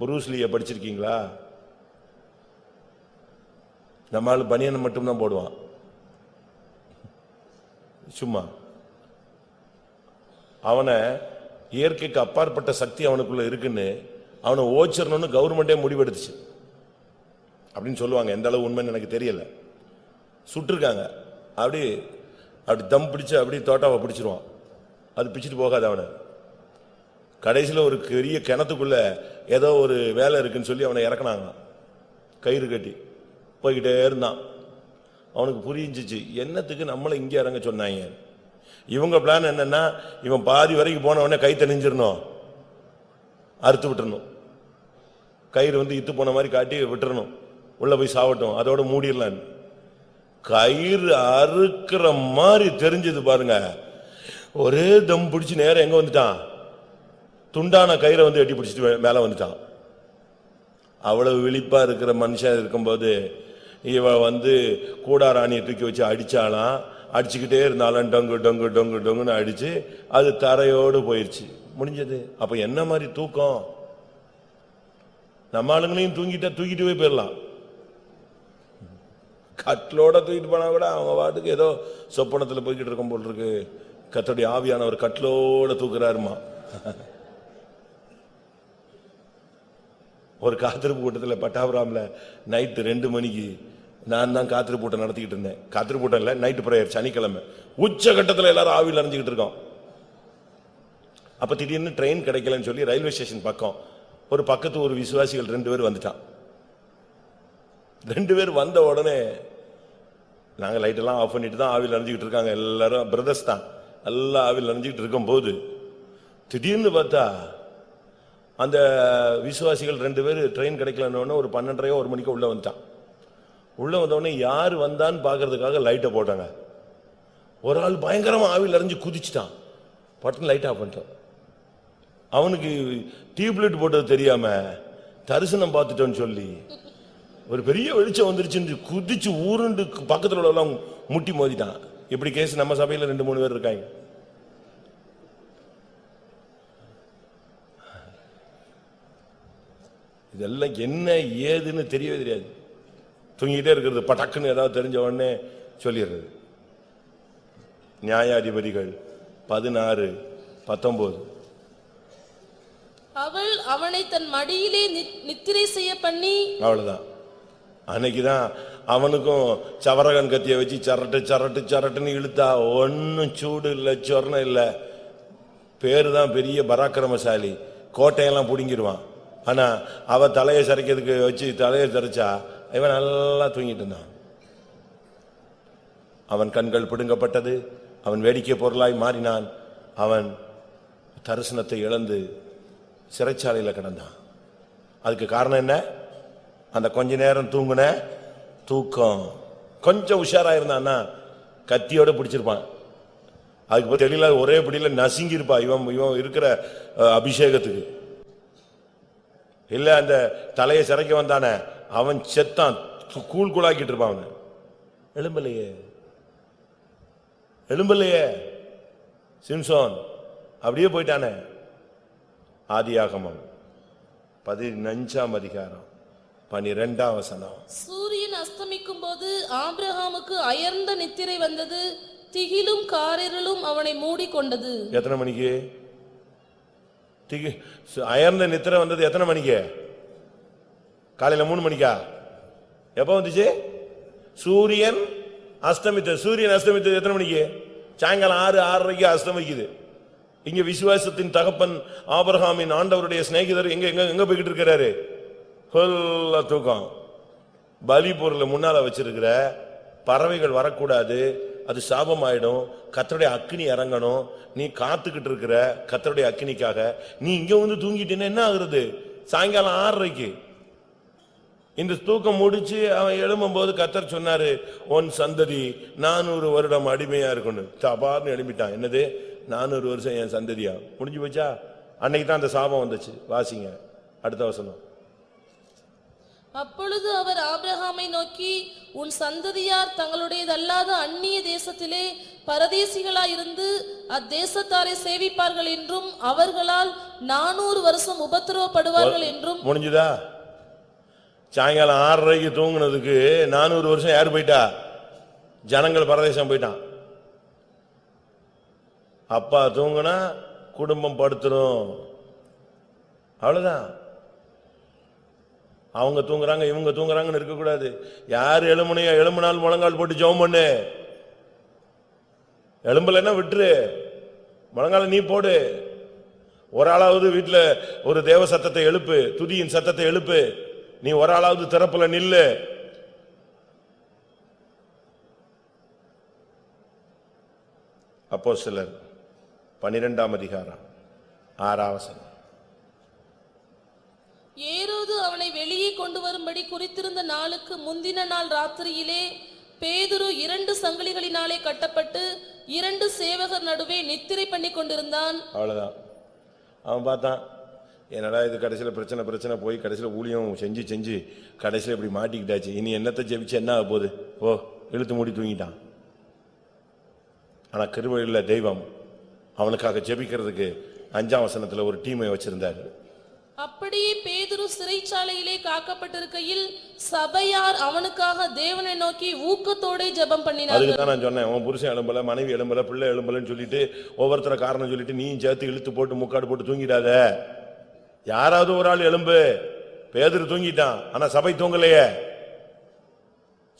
புரூஸ்லிய படிச்சிருக்கீங்களா? நம்ம ஆள் பனியன் மட்டும்தான் போடுவான். சும்மா. அவனை இயற்கைக்கு அப்பாற்பட்ட சக்தி அவனுக்குள்ள இருக்குன்னு அவனை ஓச்சிடணும்னு கவர்மெண்டே முடிவெடுத்துச்சு. அப்படின்னு சொல்லுவாங்க. எந்த அளவு உண்மைன்னு எனக்கு தெரியல. சுட்டிருக்காங்க. அப்படி அப்படி தம் பிடிச்சு அப்படி தோட்டாவை பிடிச்சிருவான். அது பிச்சுட்டு போகாது அவனை. கடைசியில் ஒரு பெரிய கிணத்துக்குள்ள ஏதோ ஒரு வேலை இருக்குன்னு சொல்லி அவனை இறக்குனாங்க. கயிறு கட்டி. போய்கிட்டே இருந்தான். அவனுக்கு புரிஞ்சிச்சு என்னத்துக்கு நம்மளை இங்கே இறங்க சொன்னாங்க? இவங்க பிளான் என்னன்னா இவன் பாதி வரைக்கும் போன உடனே கை தெளிஞ்சிடணும் அறுத்து விட்டுறணும். கயிறு வந்து இத்து போன மாதிரி காட்டி விட்டுறணும். உள்ள போய் சாவட்டும். அதோட மூடிடலான்னு. கயிறு அறுக்கிற மாதிரி தெரிஞ்சது பாருங்க. ஒரே தம் பிடிச்சி நேரம் எங்க வந்துட்டான்? துண்டான கயிறை வந்து எட்டி பிடிச்சிட்டு மேலே மேல வந்துட்டான். அவ்வளவு விழிப்பா இருக்கிற மனுஷன் இருக்கும்போது இவ வந்து கூடாராணியை தூக்கி வச்சு அடிச்சாலாம் அடிச்சுக்கிட்டே இருந்தாலும் டொங்கு டொங்கு டொங்கு டொங்குன்னு அடிச்சு அது தரையோடு போயிடுச்சு முடிஞ்சது. அப்ப என்ன மாதிரி தூக்கம்? நம்ம ஆளுங்களையும் தூங்கிட்டா தூக்கிட்டு போய் போயிடலாம். கட்டிலோட தூக்கிட்டு போனா கூட அவங்க பாட்டுக்கு ஏதோ சொப்பனத்தில் போய்கிட்டு இருக்கும் போல் இருக்கு. கத்தோடைய ஆவியானவர் கட்டிலோட தூக்குறாருமா? ஒரு காத்திருப்பு கூட்டத்தில் பட்டாபுராமில் நைட்டு ரெண்டு மணிக்கு நான் தான் காத்திருப்பு கூட்டம் நடத்திக்கிட்டு இருந்தேன். காத்திருப்பு கூட்டம் இல்லை நைட்டு ப்ரேயர் சனிக்கிழமை. உச்ச கட்டத்தில் எல்லாரும் ஆவியில் அறிஞ்சிக்கிட்டு இருக்கோம். அப்போ திடீர்னு ட்ரெயின் கிடைக்கலன்னு சொல்லி ரயில்வே ஸ்டேஷன் பக்கம் ஒரு பக்கத்து ஒரு விசுவாசிகள் ரெண்டு பேர் வந்துட்டான். ரெண்டு பேர் வந்த உடனே நாங்கள் லைட்டெல்லாம் ஆஃப் பண்ணிட்டு தான் ஆவியில் அறிஞ்சிக்கிட்டு இருக்காங்க. எல்லாரும் பிரதர்ஸ் தான். நல்லா ஆவியில் அறிஞ்சுக்கிட்டு இருக்கும்போது திடீர்னு பார்த்தா அந்த விசுவாசிகள் ரெண்டு பேர் ட்ரெயின் கிடைக்கலன்னு ஒரு பன்னெண்டரையோ ஒரு மணிக்கோ உள்ளே வந்துட்டான். உள்ளே வந்தவொடனே யார் வந்தான்னு பார்க்கறதுக்காக லைட்டை போட்டாங்க. ஒரு ஆள் பயங்கரமாக ஆவியில் அறிஞ்சு குதிச்சிட்டான். பட்டன் லைட் ஆஃப் பண்ணிட்டான். அவனுக்கு டியூப்லைட் போட்டது தெரியாமல் தரிசனம் பார்த்துட்டோன்னு சொல்லி ஒரு பெரிய வெளிச்சம் வந்துருச்சுன்னு குதிச்சு ஊருண்டு பக்கத்தில் உள்ளவங்க முட்டி மோதிட்டான். இப்படி கேஸ் நம்ம சபையில ரெண்டு மூணு பேர் இருக்காங்க. இதெல்லாம் என்ன ஏதுன்னு தெரியவே தெரியாது. தூங்கிட்டே இருக்கிறது படக்குன்னு ஏதாவது தெரிஞ்ச உடனே சொல்லிடுறது. நியாயாதிபதிகள் பதினாறு பத்தொன்பது. அவள் அவனை தன் மடியிலே நித்திரை செய்ய பண்ணி அவ்வளவுதான். அன்னைக்குதான் அவனுக்கும் சவரகன் கத்திய வச்சு சரட்டு சரட்டு சரட்டுன்னு இழுத்தா ஒன்னும் சூடு இல்லை சொர்ணம் இல்லை. பேரு தான் பெரிய பராக்கிரமசாலி. கோட்டையெல்லாம் பிடுங்கிடுவான் ஆனா அவ தலையை சரைக்கிறதுக்கு வச்சு தலையை சரிச்சா இவன் நல்லா தூங்கிட்டு இருந்தான். அவன் கண்கள் பிடுங்கப்பட்டது. அவன் வேடிக்கை பொருளாய் மாறினான். அவன் தரிசனத்தை இழந்து சிறைச்சாலையில் கிடந்தான். அதுக்கு காரணம் என்ன? அந்த கொஞ்ச நேரம் தூங்குன தூக்கம். கொஞ்சம் உஷாராக இருந்தான்னா கத்தியோட பிடிச்சிருப்பான். அதுக்கு தெரியல ஒரே பிடியில நசுங்கி இவன் இவன் இருக்கிற அபிஷேகத்துக்கு. இல்லை அந்த தலையை சிறைக்க வந்தானே அவன் செத்தான். கூழ் கூழாக்கிட்டு இருப்பான் அவனை. எலும்பலையே எலும்பலையே சிம்சோன் அப்படியே போயிட்டானே. ஆதியாகமம் பதினஞ்சாம் அதிகாரம் பனிரெண்டாம் வசனம். அஸ்தமிக்கும் போது ஆபிரகாமுக்கு அயர்ந்த நித்திரை வந்தது. திகிலும் காரிரலும் அவனை மூடிக்கொண்டது. எத்தனை மணிக்கு? திகி சு- அயர்ந்த நித்திரை வந்தது எத்தனை மணிக்கு? காலையில மூணு மணிக்கா? எப்ப வந்துச்சு? சூரியன் அஸ்தமித்தது. சூரியன் அஸ்தமித்தது எத்தனை மணிக்கு? சாயங்காலம் ஆறு ஆறரைக்கு அஸ்தமிக்குது. இங்க விசுவாசத்தின் தகப்பன் ஆபரகாமின் ஆண்டவருடைய சிநேகிதர் எங்க எங்க எங்க போய்கிட்டு இருக்கிறாரு? தூக்கம். பலி பொருளை முன்னால வச்சிருக்கிற பறவைகள் வரக்கூடாது அது சாபம் ஆயிடும் கத்தருடைய அக்னி இறங்கணும். நீ காத்துக்கிட்டு இருக்கிற கத்தருடைய அக்னிக்காக நீ இங்க வந்து தூங்கிட்டேன்னா என்ன ஆகுறது? சாயங்காலம் ஆறரைக்கு. இந்த தூக்கம் முடிச்சு அவன் எழும்பும் போது கத்தர் சொன்னாரு உன் சந்ததி நானூறு வருடம் அடிமையா இருக்கணும். தபார்னு எழுப்பிட்டான் என்னது? நானூறு வருஷம் என் சந்ததியா? முடிஞ்சு போச்சா? அன்னைக்கு தான் அந்த சாபம் வந்துச்சு. வாசிங்க. அடுத்த வசனம். அப்பொழுது அவர் ஆபிரகாமை நோக்கி உன் சந்ததியார் தங்களுடையதல்லாத அந்நிய தேசத்திலே பரதேசிகளாயிருந்து அத்தேசத்தாரை சேவிப்பார்கள் என்றும் அவர்களால் நானூறு வருஷம் உபத்திரவப்படுவார்கள் என்றும் முடிஞ்சுதா? சாயங்காலம் ஆறரைக்கு தூங்குனதுக்கு நானூறு வருஷம் யார் போயிட்டா? ஜனங்கள் பரதேசம் போயிட்டான். அப்பா தூங்குனா குடும்பம் படுத்துரும். அவ்வளவுதான். அவங்க தூங்குறாங்க இவங்க தூங்குறாங்கன்னு இருக்கக்கூடாது. யார் எழுமுனையா எலும்புனால் முழங்கால் போட்டு ஜெபம் பண்ணு. எலும்புலன்னா விட்டுரு. முழங்கால நீ போடு. ஒரு ஆளாவது வீட்டில் ஒரு தேவ சத்தத்தை எழுப்பு துதியின் சத்தத்தை எழுப்பு. நீ ஒரு ஆளாவது திறப்புல நில்லு. அப்போ சிலர் பன்னிரெண்டாம் அதிகாரம் ஆறாவசனம் ஏரோது அவனை வெளியே கொண்டு வரும்படி குறித்திருந்த நாளுக்கு முந்தின நாள் ராத்திரியிலே பேதுரு இரண்டு சங்கிலிகளினாலே கட்டப்பட்டு இரண்டு சேவகர் நடுவே நித்திரை பண்ணி கொண்டிருந்தான். அவ்வளவுதான். அவன் பார்த்தான் என்னடா இது கடைசியில் பிரச்சனை பிரச்சனை போய் கடைசியில் ஊழியம் செஞ்சு செஞ்சு கடைசியில் இப்படி மாட்டிக்கிட்டாச்சு. இனி என்னத்தை ஜெபிச்சு என்ன ஆக போகுது? ஓ இழுத்து மூடி தூங்கிட்டான். ஆனால் கிருபையுள்ள தெய்வம் அவனுக்காக ஜெபிக்கிறதுக்கு அஞ்சாம் வசனத்தில் ஒரு டீமை வச்சுருந்தார். அப்படியே பேதுரு சிறைச்சாலையிலே காக்கப்பட்டிருக்கையில் சபையார் அவனுக்காக தேவனை நோக்கி ஊக்கத்தோடே ஜெபம் பண்ணினார் அதுக்கு தான் நான் சொன்னேன் உன் புருஷன் எழும்பல மனைவி எழும்பல பிள்ளை எழும்பலன்னு சொல்லிட்டு ஒவ்வொருத்தர காரணம் சொல்லிட்டு நீயும் சேர்த்து இழுத்து போட்டு முக்காடு போட்டு தூங்கிடாத. யாராவது ஒரு ஆள் எலும்பு பேதுரு தூங்கிட்டான் ஆனா சபை தூங்கலையே.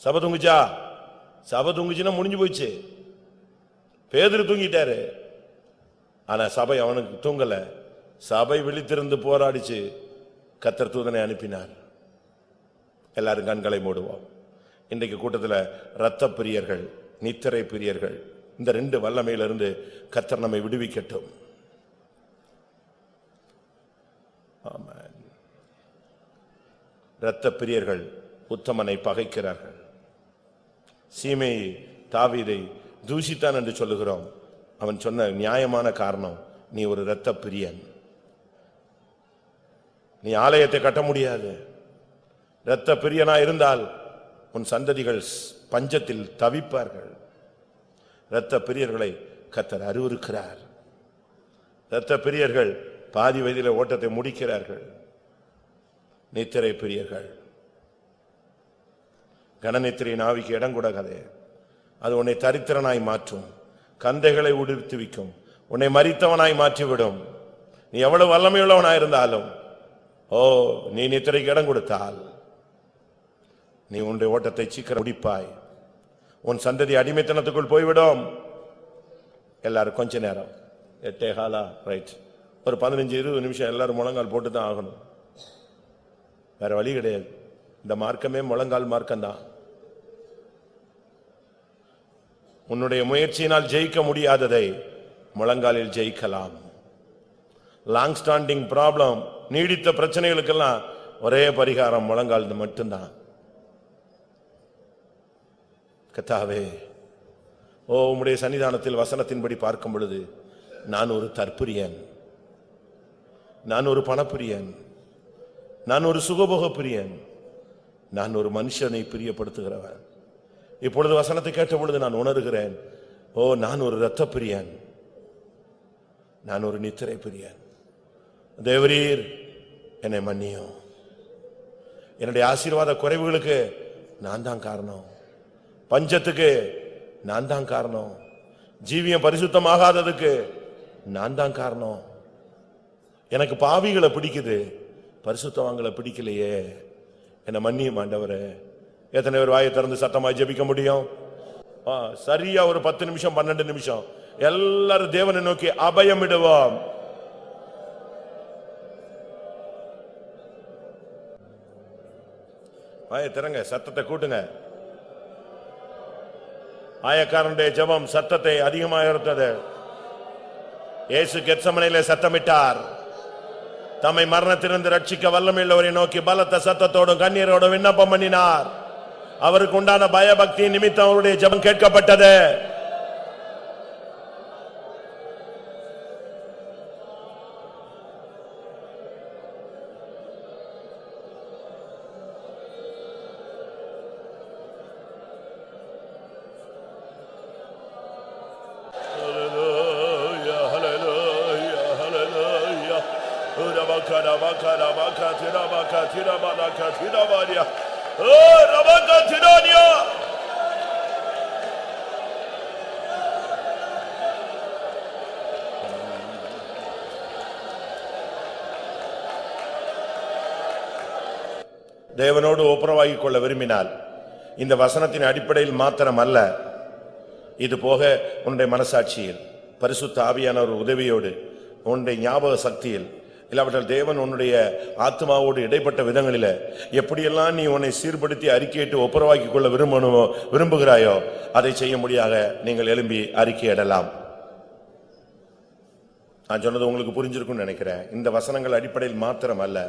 சபை தூங்குச்சா? சபை தூங்குச்சுன்னா முடிஞ்சு போச்சு. பேதுரு தூங்கிட்டாரு ஆனா சபை அவனுக்கு தூங்கலை. சபை விழித்திருந்து போராடிச்சு. கத்தர் தூதனை அனுப்பினார். எல்லாரும் கண்களை மூடுவோம். இன்றைக்கு கூட்டத்தில் இரத்த பிரியர்கள் நித்திரை பிரியர்கள் இந்த ரெண்டு வல்லமையிலிருந்து கத்தர் நம்மை விடுவிக்கட்டும். இரத்த பிரியர்கள் உத்தமனை பகைக்கிறார்கள். சீமையை தாவீதை தூஷித்தான் என்று சொல்லுகிறோம். அவன் சொன்ன நியாயமான காரணம் நீ ஒரு இரத்த பிரியன் நீ ஆலயத்தை கட்ட முடியாது. இரத்த பிரியனா இருந்தால் உன் சந்ததிகள் ஸ்- பஞ்சத்தில் தவிப்பார்கள். இரத்த பிரியர்களை கத்தர் அறிவுறுக்கிறார் இரத்த பிரியர்கள் பாதி வயதில ஓட்டத்தை முடிக்கிறார்கள். நித்திரை பிரியர்கள். கனநித்திரையின் ஆவிக்கு இடம் கொடுக்காதே. அது உன்னை தரித்திரனாய் மாற்றும். கந்தைகளை உடுத்துவிக்கும் உன்னை மறித்தவனாய் மாற்றிவிடும். நீ எவ்வளவு வல்லமையுள்ளவனாயிருந்தாலும் இருந்தாலும் ஓ நீ நித்திரைக்கு இடம் கொடுத்தால். நீ உன்னுடைய ஓட்டத்தை சீக்கிரம் முடிப்பாய். உன் சந்ததி அடிமைத்தனத்துக்குள் போய்விடும். எல்லாரும் கொஞ்ச நேரம். எட்டே காலா ரைட் ஒரு பதினஞ்சு இருபது நிமிஷம் எல்லாரும் முழங்கால் போட்டு தான் ஆகணும். வேற வழி கிடையாது. இந்த மார்க்கமே முழங்கால் மார்க்கம்தான். உன்னுடைய முயற்சியினால் ஜெயிக்க முடியாததை முழங்காலில் ஜெயிக்கலாம். லாங் ஸ்டாண்டிங் ப்ராப்ளம் நீடித்த பிரச்சனைகளுக்கெல்லாம் ஒரே பரிகாரம் முழங்கால் மட்டும்தான். கத்தாவே ஓ உம்முடைய சன்னிதானத்தில் வசனத்தின்படி பார்க்கும் பொழுது நான் ஒரு தற்புரியன். நான் ஒரு பணப்பிரியன். நான் ஒரு சுகபோக பிரியன் நான் ஒரு மனுஷனை பிரியப்படுத்துகிறவன். இப்பொழுது வசனத்தை கேட்ட பொழுது நான் உணர்கிறேன் ஓ நான் ஒரு இரத்த பிரியன் நான் ஒரு நித்திரை பிரியன் தேவரீர் என்னை மன்னியும். என்னுடைய ஆசீர்வாத குறைவுகளுக்கு நான் தான் காரணம். பஞ்சத்துக்கு நான் தான் காரணம். ஜீவியம் பரிசுத்தமாகாததுக்கு நான் தான் காரணம். எனக்கு பாவிகளை பிடிக்குது பரிசுத்தவான்களை பிடிக்கலையே. என்னை மன்னியும் மாண்டவர் எத்தனை பேர் வாயை திறந்து சத்தமாக ஜெபிக்க முடியும்? சரியா ஒரு பத்து நிமிஷம் பன்னெண்டு நிமிஷம். எல்லாரும் தேவனை நோக்கி அபயமிடுவோம். வாய திறங்க சத்தத்தை கூட்டுங்க. ஆயக்காரனுடைய ஜெபம் சத்தத்தை அதிகமாக இருந்தது. இயேசு கெத்சமனையிலே சத்தமிட்டார். தம்மை மரணத்திலிருந்து ரட்சிக்க வல்லமையுள்ளவரை நோக்கி பலத்த சத்தத்தோடும் கண்ணீரோடும் விண்ணப்பம் பண்ணினார். அவருக்கு உண்டான பயபக்தி நிமித்தம் அவருடைய ஜெபம் கேட்கப்பட்டது. கொள்ள விரும்பினால் இந்த வசனத்தின் அடிப்படையில் மாத்திரம் அல்ல இது போக உன்னுடைய மனசாட்சியில் பரிசுத்த ஆவியான ஒரு உதவியோடு உன்னுடைய ஞாபக சக்தியில் இல்லாவிட்டால் தேவன் உன்னுடைய ஆத்மாவோடு இடைப்பட்ட விதங்களில எப்படியெல்லாம் நீ உன்னை சீர்படுத்தி அறிக்கையிட்டு ஒப்புரவாக்கிக் கொள்ள விரும்பணுமோ விரும்புகிறாயோ அதை செய்ய முடியாத நீங்கள் எழும்பி அறிக்கையிடலாம் நான் சொன்னது உங்களுக்கு புரிஞ்சிருக்கும்னு நினைக்கிறேன். இந்த வசனங்கள் அடிப்படையில் மாத்திரம் அல்ல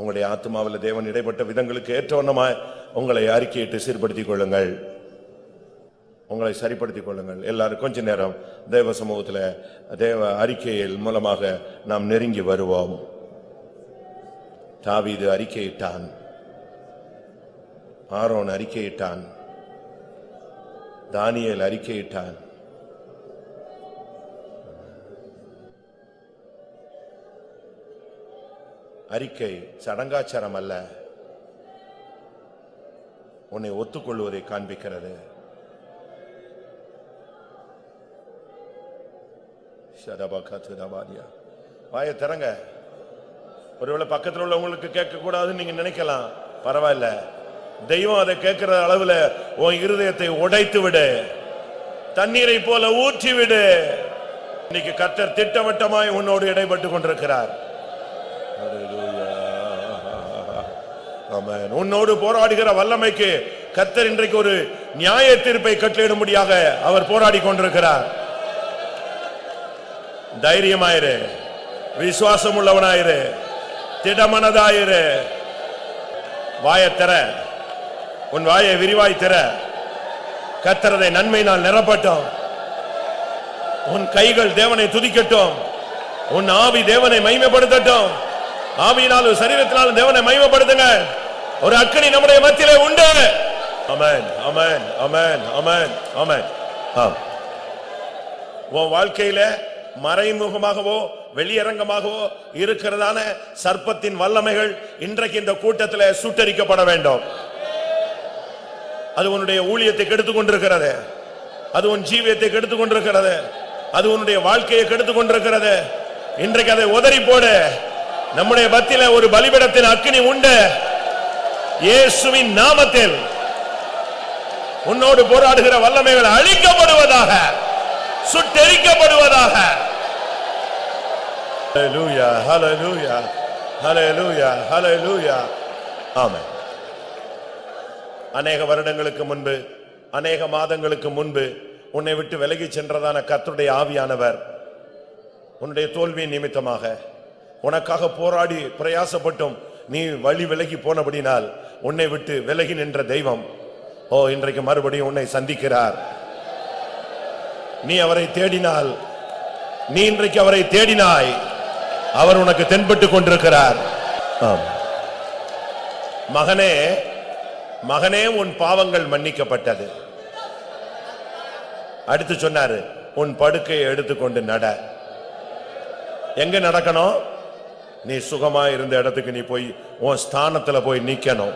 உங்களுடைய ஆத்மாவில் தேவன் இடைப்பட்ட விதங்களுக்கு ஏற்றவண்ணமாய் உங்களை அறிக்கையிட்டு சீர்படுத்திக் கொள்ளுங்கள் உங்களை சரிப்படுத்திக் கொள்ளுங்கள். எல்லாரும் கொஞ்ச நேரம் தேவ சமூகத்தில் தேவ அறிக்கையில் மூலமாக நாம் நெருங்கி வருவோம். தாவீது அறிக்கையிட்டான். ஆரோன் அறிக்கையிட்டான். தானியல் அறிக்கையிட்டான். அறிக்கை சடங்காச்சாரம் அல்ல. உன்னை ஒத்துக்கொள்வதை காண்பிக்கிறது. வாய வாயை திறங்க. ஒருவேளை பக்கத்தில் உள்ளவங்களுக்கு கேட்க கூடாதுன்னு நீங்க நினைக்கலாம். பரவாயில்ல. தெய்வம் அதை கேட்கிற அளவுல உன் இருதயத்தை உடைத்து விடு. தண்ணீரை போல ஊற்றி விடு. இன்னைக்கு கத்தர் திட்டவட்டமாய் உன்னோடு இடைப்பட்டு கொண்டிருக்கிறார். ஆமாம் உன்னோடு போராடுகிற வல்லமைக்கு கத்தர் இன்றைக்கு ஒரு நியாய தீர்ப்பை கட்டளிடும்படியாக அவர் போராடி கொண்டிருக்கிறார். தைரியமாயிரு. விசுவாசம் உள்ளவனாயிரு திடமனதாயிரு வாயத்திற உன் வாயை விரிவாய் திற. கத்தரதை நன்மையினால் நிரப்பட்டோம். உன் கைகள் தேவனை துதிக்கட்டும். உன் ஆவி தேவனை மைமைப்படுத்தட்டும் ஆவியினாலும் சரீரத்தினாலும் தேவனை மகிமைப்படுத்துங்க ஒரு அக்கனி நம்முடைய மத்தியிலே உண்டு. அமேன் அமேன் அமேன் அமேன் அமேன் ஆம். உன் வாழ்க்கையில மறைமுகமாகவோ வெளியரங்கமாகவோ இருக்கிறதான சர்ப்பத்தின் வல்லமைகள் இன்றைக்கு இந்த கூட்டத்தில் சுட்டரிக்கப்பட வேண்டும். அது உன்னுடைய ஊழியத்தை கெடுத்துக் கொண்டிருக்கிறது அது உன் ஜீவியத்தை கெடுத்துக் கொண்டிருக்கிறது அது உன்னுடைய வாழ்க்கையை கெடுத்துக் கொண்டிருக்கிறது இன்றைக்கு அதை உதறி போடு. நம்முடைய பத்தியில ஒரு பலிபிடத்தின் அக்னி உண்டு. இயேசுவின் நாமத்தில் உன்னோடு போராடுகிற வல்லமைகள் அழிக்கப்படுவதாக சுட்டெரிக்கப்படுவதாக Hallelujah, hallelujah, hallelujah, hallelujah. ஆமென். அநேக வருடங்களுக்கு முன்பு அநேக மாதங்களுக்கு முன்பு உன்னை விட்டு விலகி சென்றதான கத்துடைய ஆவியானவர் உன்னுடைய தோல்வியின் நிமித்தமாக உனக்காக போராடி பிரயாசப்பட்டும் நீ வழி விலகி போனபடினால் உன்னை விட்டு விலகி நின்ற தெய்வம். ஓ இன்றைக்கு மறுபடியும் உன்னை சந்திக்கிறார். நீ அவரை தேடினால் நீ இன்றைக்கு அவரை தேடினாய். அவர் உனக்கு தென்பட்டு கொண்டிருக்கிறார். மகனே மகனே உன் பாவங்கள் மன்னிக்கப்பட்டது. அடுத்து சொன்னாரு உன் படுக்கையை எடுத்துக்கொண்டு நட. எங்க நடக்கணும்? நீ சுகமா இருந்த இடத்துக்கு நீ போய் உன் ஸ்தானத்துல போய் நிக்கணும்.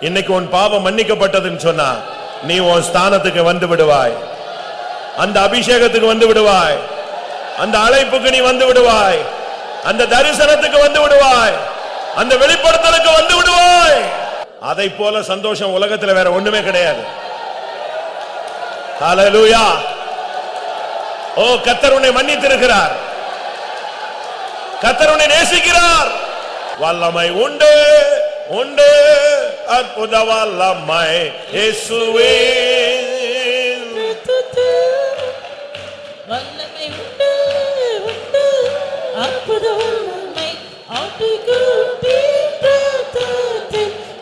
இன்னைக்கு உன் பாவம் மன்னிக்கப்பட்டதுன்னு சொன்னா நீ உன் ஸ்தானத்துக்கு வந்து விடுவாய். அந்த அபிஷேகத்துக்கு வந்து விடுவாய். அந்த அழைப்புக்கு நீ வந்து விடுவாய். அந்த தரிசனத்துக்கு வந்து விடுவாய். அந்த வெளிப்படுத்தலுக்கு வந்து விடுவாய். அதை போல சந்தோஷம் உலகத்துல வேற ஒண்ணுமே கிடையாது. ஓ கத்தர் உன்னை மன்னித்திருக்கிறார். கத்தர் உன்னை நேசிக்கிறார். வல்லமை உண்டு உண்டு அற்புத வல்லமை இயேசுவே. வல்லமை உண்டு உண்டு அற்புத வல்லமை.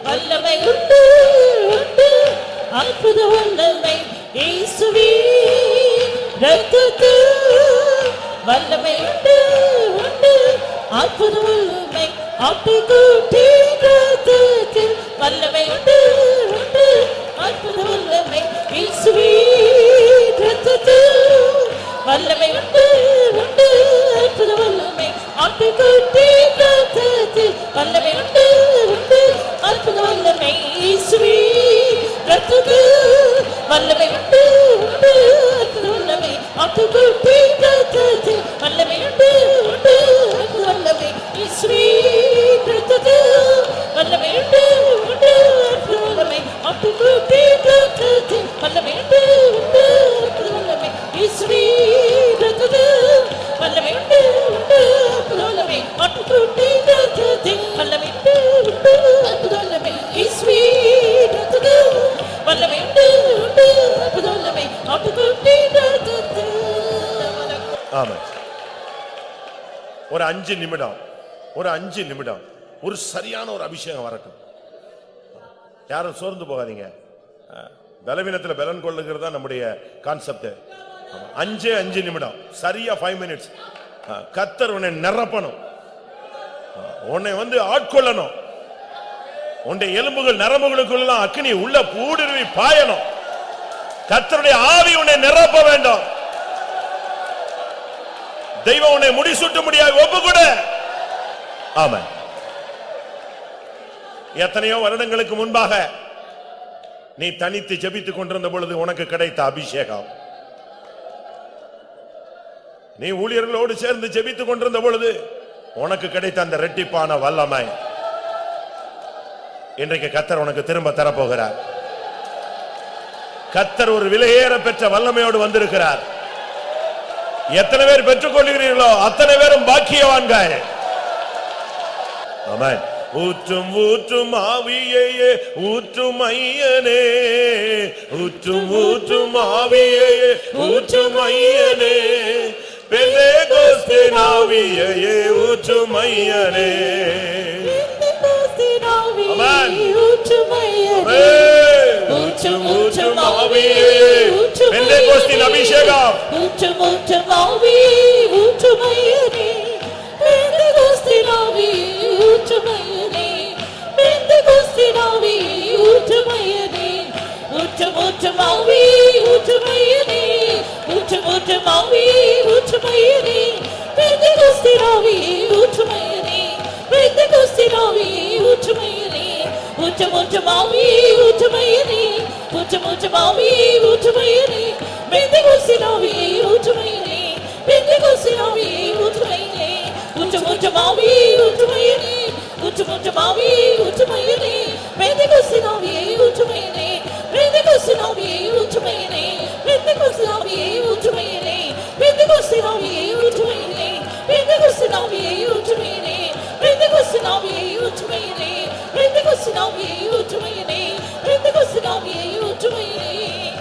வல்லமை உண்டு உண்டு அற்புத வல்லமை. இயேசுவே ரத்தத்தில் வல்லமை உண்டு உண்டு அற்புத வல்லமை. ஆட்டுக்குட்டி ரத்தத்தில் அஞ்சு நிமிடம். ஒரு அஞ்சு நிமிடம். ஒரு சரியான ஒரு அபிஷேகம் வரட்டும். யாரும் சோர்ந்து போகாதீங்க. பலவீனத்தில் பலன் கொள்ளுங்கிறது தான் நம்முடைய கான்செப்ட் அஞ்சே அஞ்சு நிமிடம். சரியா ஃபைவ் மினிட்ஸ் கத்தர் உன்னை நிரப்பணும். உன்னை வந்து ஆட்கொள்ளணும். உன்னுடைய எலும்புகள் நரம்புகளுக்குள்ள அக்னி உள்ள பூடுருவி பாயணும். கத்தருடைய ஆவி உன்னை நிரப்ப வேண்டும். தெய்வம் உன்னை முடிசூட்ட முடியாது. ஒப்பு கூட. ஆமா எத்தனையோ வருடங்களுக்கு முன்பாக நீ தனித்து ஜபித்துக் கொண்டிருந்த பொழுது உனக்கு கிடைத்த அபிஷேகம். நீ ஊழியர்களோடு சேர்ந்து ஜெபித்துக் கொண்டிருந்த பொழுது உனக்கு கிடைத்த அந்த ரெட்டிப்பான வல்லமை. இன்றைக்கு கத்தர் உனக்கு திரும்ப தரப்போகிறார். கத்தர் ஒரு விலையேற பெற்ற வல்லமையோடு வந்திருக்கிறார். எத்தனை பேர் பெற்றுக் கொள்கிறீர்களோ அத்தனை பேரும் பாக்கியவான்கள். ஆமென். ஊற்றும் ஊற்றும் ஆவியையே ஊற்றும் ஐயனே. ஊற்றும் ஊற்றும் ஆவியையே ஊற்றும் ஐயனே. பெந்தேகோஸ்தின் ஆவியையே ஊற்றும் ஐயனே. ஊற்றும் ஊற்றும் ஆவியையே പെന്തക്കോസ്തിൽ അഭിഷേകം ഊറ്റുമൂറ്റുമാവി ഊറ്റുമയനേ പെന്തക്കോസ്തിൽ ആവി ഊറ്റുമയനേ പെന്തക്കോസ്തിൽ ആവി ഊറ്റുമയനേ ഊറ്റുമൂറ്റുമാവി ഊറ്റുമയനേ ഊറ്റുമൂറ്റുമാവി ഊറ്റുമയനേ പെന്തക്കോസ്തിൽ ആവി ഊറ്റുമയനേ പെന്തക്കോസ്തിൽ ആവി ഊറ്റുമയനേ Utamautamawi, Utamairi, Utamautamawi, Utamairi, Mendigosinawi, Utamairi, Mendigosinawi, Utamairi, Utamautamawi, Utamairi, Utamautamawi, Utamairi, Mendigosinawi, Utamairi, Mendigosinawi, Utamairi, Mendigosinawi, Utamairi, Mendigosinawi, Utamairi, Mendigosinawi, Utamairi, rindigusinobiye yutumayini rindigusinobiye yutumayini rindigusinobiye yutumayini